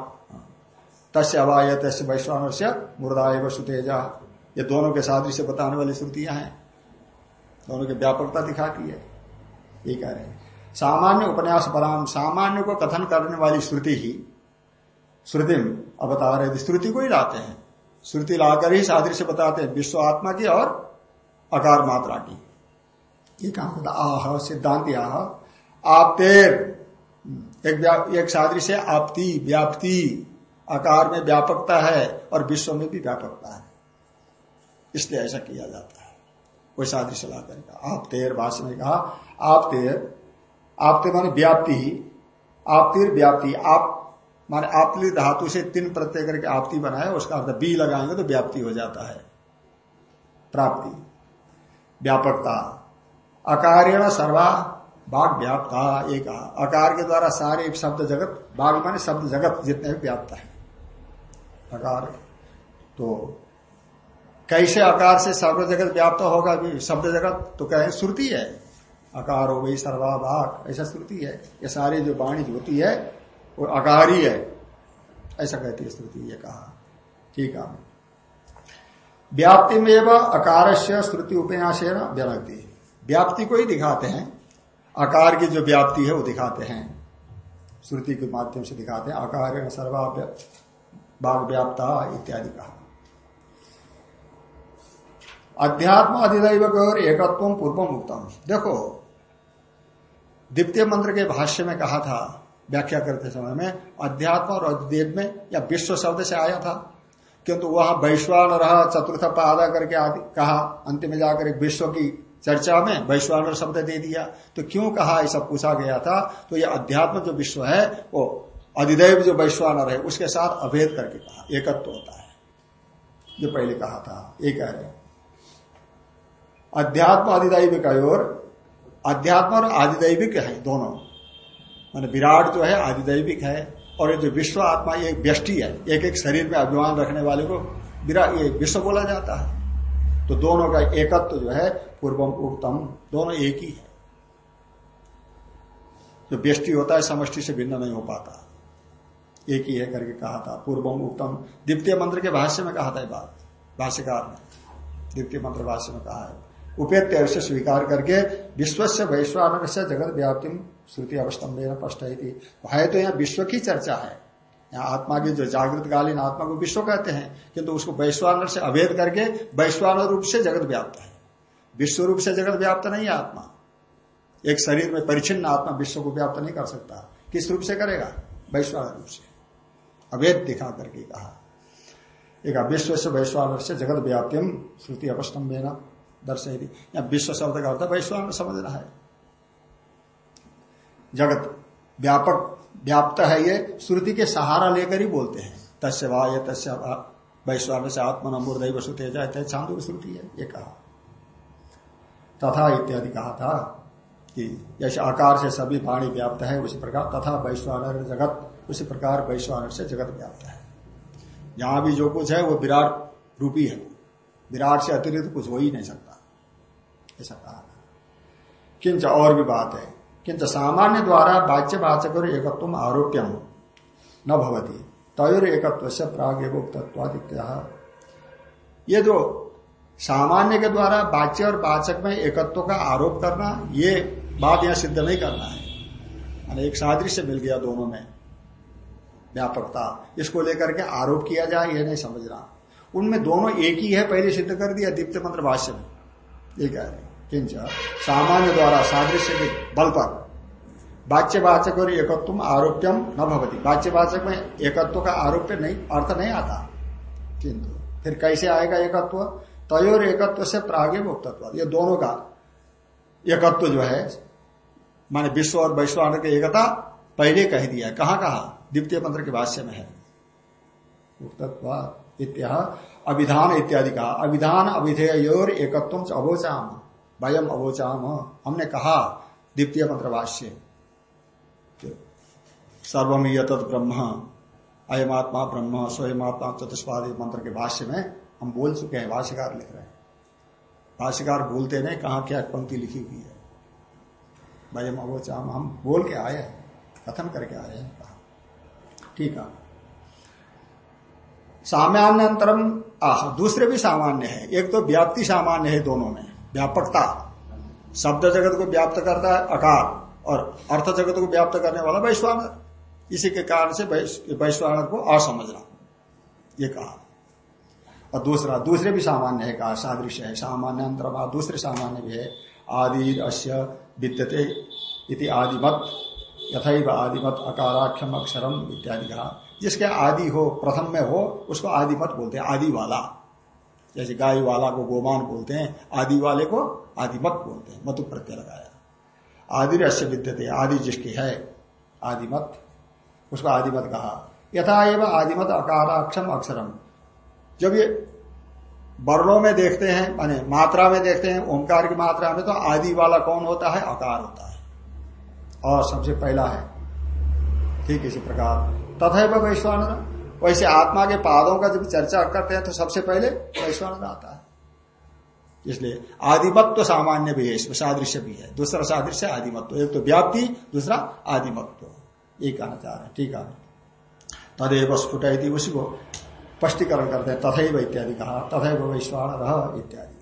तस्य अवाय तस्य वैश्वान से मुर्दा एवं सुतेजा ये दोनों के सादृश्य बताने वाली श्रुतियाँ हैं। दोनों की व्यापकता दिखाती है। ये कह रहे हैं। सामान्य उपन्यास पराम सामान्य को कथन करने वाली श्रुति ही श्रुति अब बता रहे श्रुति को ही लाते हैं। श्रुति लाकर ही सादृश्य बताते हैं। विश्व आत्मा की और अकार मात्रा की। ये कहा होता आह सिद्धांत आह। आप तेर एक, एक सादृश्य आपती व्याप्ति। आकार में व्यापकता है और विश्व में भी व्यापकता है। इसलिए ऐसा किया जाता है। कोई सादृश्य ला करेगा आप तेर भाषण में कहा आप तेर आप तेर माने व्याप्ति। ही आप तीर व्याप्ति। आप माने आपली धातु से तीन प्रत्यय करके आपती बनाया उसका अर्थ बी लगाएँगे तो व्याप्ति हो जाता है। प्राप्ति। व्यापकता। अकारेण सर्वा बाघ व्याप्ता, एक अकार के द्वारा सारे शब्द जगत बाघ माने शब्द जगत, जितने भी व्याप्त है। अकार तो कैसे आकार से शब्द जगत व्याप्त होगा शब्द जगत? तो कहे श्रुति है। अकार हो गई सर्वा सर्वाभाग ऐसा श्रुति है। ये सारी जो वाणी होती है, वो अकार ही है। ऐसा कहती है श्रुति, ये कहा। ठीक है। व्याप्ति में अकार से श्रुति उपन्यास है ना व्यनकती व्याप्ति को ही दिखाते हैं। आकार की जो व्याप्ति है, वो दिखाते हैं। श्रुति के माध्यम से दिखाते हैं। आकार सर्वा बाघ व्याप्ता इत्यादि कहा। अध्यात्म अधिदैव और एकत्व पूर्व उत्तम देखो, द्वितीय मंत्र के भाष्य में कहा था, व्याख्या करते समय में, अध्यात्म और अधिदेव में या विश्व शब्द से आया था। किंतु वहाँ वैश्वान रहा, चतुर्थ पादा करके आदि कहा अंत में जाकर एक विश्व की चर्चा में वैश्वान शब्द दे दिया। तो क्यों कहा ऐसा पूछा गया था। तो ये अध्यात्म जो विश्व है, वो अधिदेव जो वैश्वानर है उसके साथ अभेद करके कहा, एकत्व तो होता है। जो पहले कहा था, ये कह रहे अध्यात्म अधिदैविक और अध्यात्म और आदिदैविक है दोनों। मान विराट जो है आदिदैविक है। और ये जो विश्व आत्मा, ये व्यष्टि है, एक एक शरीर में अभिमान रखने वाले को विराट ये विश्व बोला जाता है। तो दोनों का एकत्व तो जो है, पूर्वम उत्तम दोनों एक ही है। जो व्यष्टि होता है, समष्टि से भिन्न नहीं हो पाता। एक ही है करके कहा था, पूर्वम उत्तम द्वितीय मंत्र के भाष्य में कहा था बात, भाष्यकार ने। द्वितीय मंत्र भाष्य में कहा है, उपेत्य स्वीकार करके विश्व से वैश्वान से जगत व्याप्ति श्रुति अवस्तंभ स्पष्ट है भय तो यहाँ विश्व की चर्चा है। यहाँ आत्मा की जो जागृतकालीन आत्मा को विश्व कहते हैं, किंतु उसको वैश्वानर से अभेद करके वैश्वानर रूप से जगत व्याप्त है। विश्व रूप से जगत व्याप्त नहीं है आत्मा। एक शरीर में परिचिन्न आत्मा विश्व को व्याप्त नहीं कर सकता। किस रूप से करेगा? वैश्वान रूप से। अवेद दिखा करके कहा। एक विश्व से वैश्वान से जगत व्याप्तिम श्रुति अपस्तंभ दर्शेगी या विश्व शब्द का अर्थ वैश्वान समझना है। जगत व्यापक व्याप्त है ये, श्रुति के सहारा लेकर ही बोलते हैं। तस्य वाय, तस्य वैश्वान से आत्मन मूर्दय वसु तेजा छांदो श्रुति है, ये कहा। तथा इत्यादि कहा था कि जैसे आकार से सभी वाणी व्याप्त है, उसी प्रकार तथा वैश्वानर जगत, उसी प्रकार वैश्वानर से जगत व्याप्त है। जहाँ भी जो कुछ है, वो विराट रूपी है। विराट से अतिरिक्त कुछ हो ही नहीं सकता। ऐसा कहा किंच और भी बात है। किंच सामान्य द्वारा वाच्य वाचक और एकत्व आरोप्यम न भवती। तयोर एकत्व से प्राग ये जो सामान्य के द्वारा वाच्य और वाचक में एकत्व का आरोप करना, ये बात यहाँ सिद्ध नहीं करना है। एक सादृश्य मिल गया दोनों में। व्यापकता। इसको लेकर के आरोप किया जाए यह नहीं समझना। उनमें दोनों एक ही है, पहले सिद्ध कर दिया, दीप्त मंत्र भाष्य में। ये कह रहे किंच सामान्य द्वारा सादृश्य के बल पर वाच्यवाचक और एकत्व आरोप्यम न भवती। वाच्यवाचक में एकत्व का आरोप्य नहीं अर्थ नहीं आता। किंतु फिर कैसे आएगा एकत्व? तयोर एकत्व से प्रागे मुक्तत्व ये दोनों का एकत्व जो है, माने विश्व और वैश्वान की एकता पहले कह दिया कहा कहा? द्वितीय मंत्र के भाष्य में है। मुक्तत्व इत्या अभिधान इत्यादि कहा। अभिधान अभिधेयोर एकत्व अवोचाम। वयम अवोचाम। हमने कहा, द्वितीय मंत्र भाष्य सर्वम यत ब्रह्म, अयमात्मा ब्रह्म, स्वयमात्मा चतुष्पादी मंत्र के भाष्य में हम बोल चुके हैं, भाष्यकार लिख रहे हैं। भाष्यकार बोलते नहीं, कहा क्या पंक्ति लिखी हुई है। वयम अवोचाम, हम बोल के आए हैं, कथन करके आए हैं। कहा ठीक है। सामान्यंतरम, आह, दूसरे भी सामान्य है। एक तो व्याप्ति सामान्य है दोनों में। व्यापकता। शब्द जगत को व्याप्त करता है अकार, और अर्थ जगत को व्याप्त करने वाला वैश्वानर। इसी के कारण से वैश्वानर को असमझना, ये कहा। और दूसरा, दूसरे भी सामान्य है, कहा सादृश्य है, सामान्य अंतर दूसरे सामान्य भी है। आदि अश्य विद्यते इति आदिमत, यथैव आदिमत अकाराख्यम अक्षरम इत्यादि कहा। जिसके आदि हो, प्रथम में हो, उसको आदिमत बोलते हैं आदि वाला जैसे गाय वाला को गोमान बोलते हैं, आदि वाले को आदिमत बोलते हैं मतु प्रत्यय लगाया। आदि अश्य विद्यते, आदि जिसकी है, आदिमत, उसको आदिमत कहा। यथा एवं आदिमत अकाराक्षम अक्षरम। जब ये वर्णों में देखते हैं, माने मात्रा में देखते हैं, ओंकार की मात्रा में तो आदि वाला कौन होता है? अकार होता है। और सबसे पहला है, ठीक इसी प्रकार। तथा वैश्वान वैसे आत्मा के पादों का जब चर्चा करते हैं तो सबसे पहले वैश्वान आता है। इसलिए आदिमत्व तो सामान्य भी है, इसमें सादृश्य भी है। दूसरा सादृश्य आदिमत्व। एक तो व्याप्ति, दूसरा आदिमत्व। ये कहना चाह रहे हैं। ठीक है। तदेव स्फुट उसी को स्पष्टीकरण करते हैं, तथैव इत्यादि कहा। तथैव वैश्वान रह इत्यादि।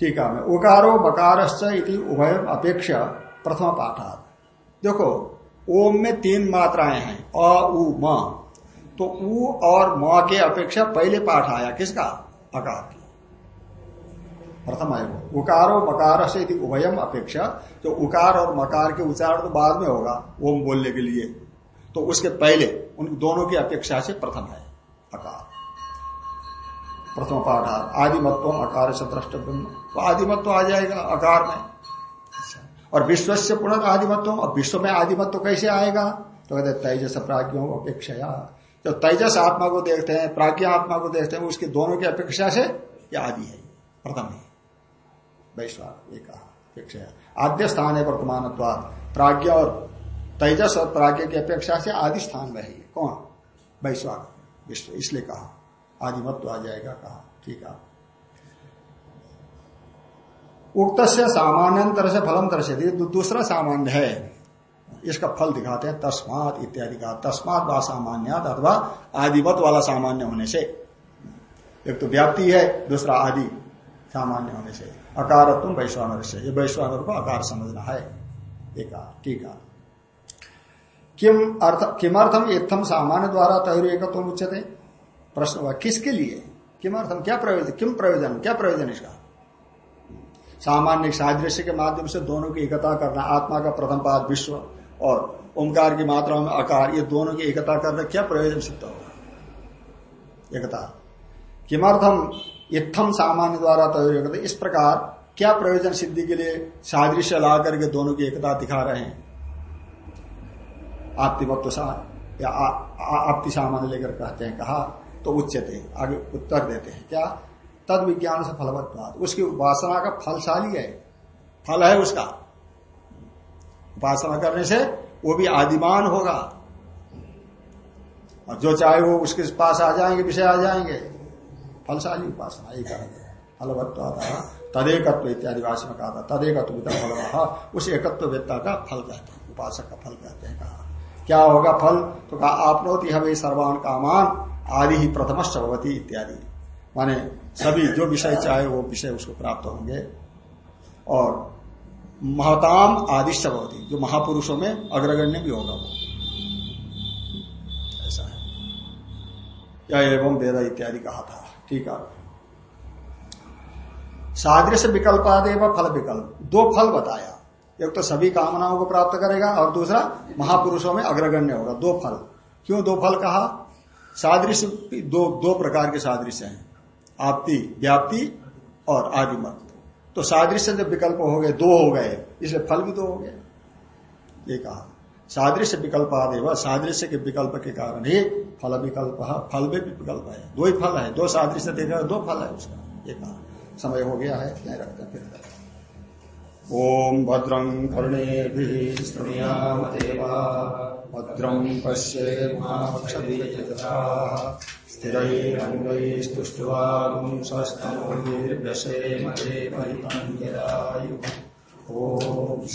ठीक है। उकारो इति उभय अपेक्षा प्रथम पाठात देखो, ओम में तीन मात्राएँ हैं। अ, उ, म। तो उ और म के अपेक्षा पहले पाठ आया किसका? अकार की। प्रथम आय वो। उकारो मकार से उभयम अपेक्षा। तो उकार और मकार के उच्चारण तो बाद में होगा ओम बोलने के लिए। तो उसके पहले, उन दोनों की अपेक्षा से प्रथम है अकार प्रथम पाठ आदिमत्व अकार से द्रष्टव्य तो आदिमत्व आ जाएगा अकार में। और विश्व से पुनः आदिमत्व, और विश्व में आदिमत्व कैसे आएगा? तो कहते तेजस प्राज्ञों अपेक्षा जब तो तेजस आत्मा को देखते हैं, प्राज्ञा आत्मा को देखते हैं उसकी दोनों की अपेक्षा से यह आदि है, प्रथम है। वैश्वान ये कहा, अपेक्षा आद्य स्थान है वर्तमान प्राज्ञा और तेजस और प्राज्ञ की अपेक्षा से आदि स्थान में है। कौन? वैश्वान विश्व, इसलिए कहा। आदिमत्व आ जाएगा, कहा। ठीक है। उक्त से सामान्यंतर से फलम दर्शे दूसरा सामान्य है। इसका फल दिखाते हैं, तस्मात इत्यादि का। तस्मात व सामान्य अथवा आदिवत वाला सामान्य होने से। एक तो व्याप्ति है, दूसरा आदि सामान्य होने से। अकार तुम वैश्वानर से। ये वैश्वानर को अकार समझना है। एक ठीक है किम अर्थ किमर्थम इतम सामान्य द्वारा तहर एक उच्चते प्रश्न हुआ, किसके लिए? किमर्थम क्या प्रयोजन, किम प्रयोजन, क्या प्रयोजन इसका? सामान्य सादृश्य के माध्यम से दोनों की एकता करना, आत्मा का प्रथम पाद विश्व। और ओंकार की मात्रा में आकार, ये दोनों की एकता करना क्या प्रयोजन सिद्ध होगा। एकता। किमर्थम इत्थम सामान्य द्वारा तय इस प्रकार क्या प्रयोजन सिद्धि के लिए सादृश्य ला करके दोनों की एकता दिखा रहे हैं? आत्मत्व या आपकी सामान्य लेकर कहते हैं, कहा तो उच्चते आगे उत्तर देते हैं। क्या? तद विज्ञान से फलवत्वाद उसकी उपासना का फलशाली है। फल है उसका। उपासना करने से वो भी आदिमान होगा। और जो चाहे वो उसके पास आ जाएँगे, विषय आ जाएँगे। फलशाली उपासना कहा फलवत्वाद तदेकत्व इत्यादि भाषा में कहा था। तदेकत्व फल उस एकत्व वेत्ता का फल कहते हैं, उपासक का फल कहते हैं कहा। क्या होगा फल? तो कहा, आपनोति हमें सर्वान कामान, आदि ही प्रथमश्च भवती इत्यादि। माने सभी जो विषय चाहे वो विषय उसको प्राप्त होंगे। और महताम आदिश्य भवती जो महापुरुषों में अग्रगण्य भी होगा वो। ऐसा है। या एवं वेद इत्यादि कहा था। ठीक है। सादृश्य विकल्पादेव फल विकल्प। दो फल बताया। एक तो सभी कामनाओं को प्राप्त करेगा और दूसरा महापुरुषों में अग्रगण्य होगा। दो फल। क्यों दो फल कहा? सादृश्य दो दो प्रकार के सादृश्य हैं। आपती, व्याप्ति और आदिमत तो सादृश्य जब विकल्प हो गए, दो हो गए, इसलिए फल भी दो हो गए ये कहा। सादृश्य विकल्प आदेव सादृश्य के विकल्प के कारण ही फल विकल्प फल में भी विकल्प है। दो ही फल है, दो सादृश्य देखा दो फल है उसका। ये कहा। समय हो गया है नहीं रखते फिर। ओम भद्रं कर्णेभिः शृणुयामदेवा भद्रं पश्येमाक्षभिर्यजत्राः स्थिरैरङ्गैस्तुष्ट्वागुंसस्तमोर्व्यसेमहे परितं यदायुः ॐ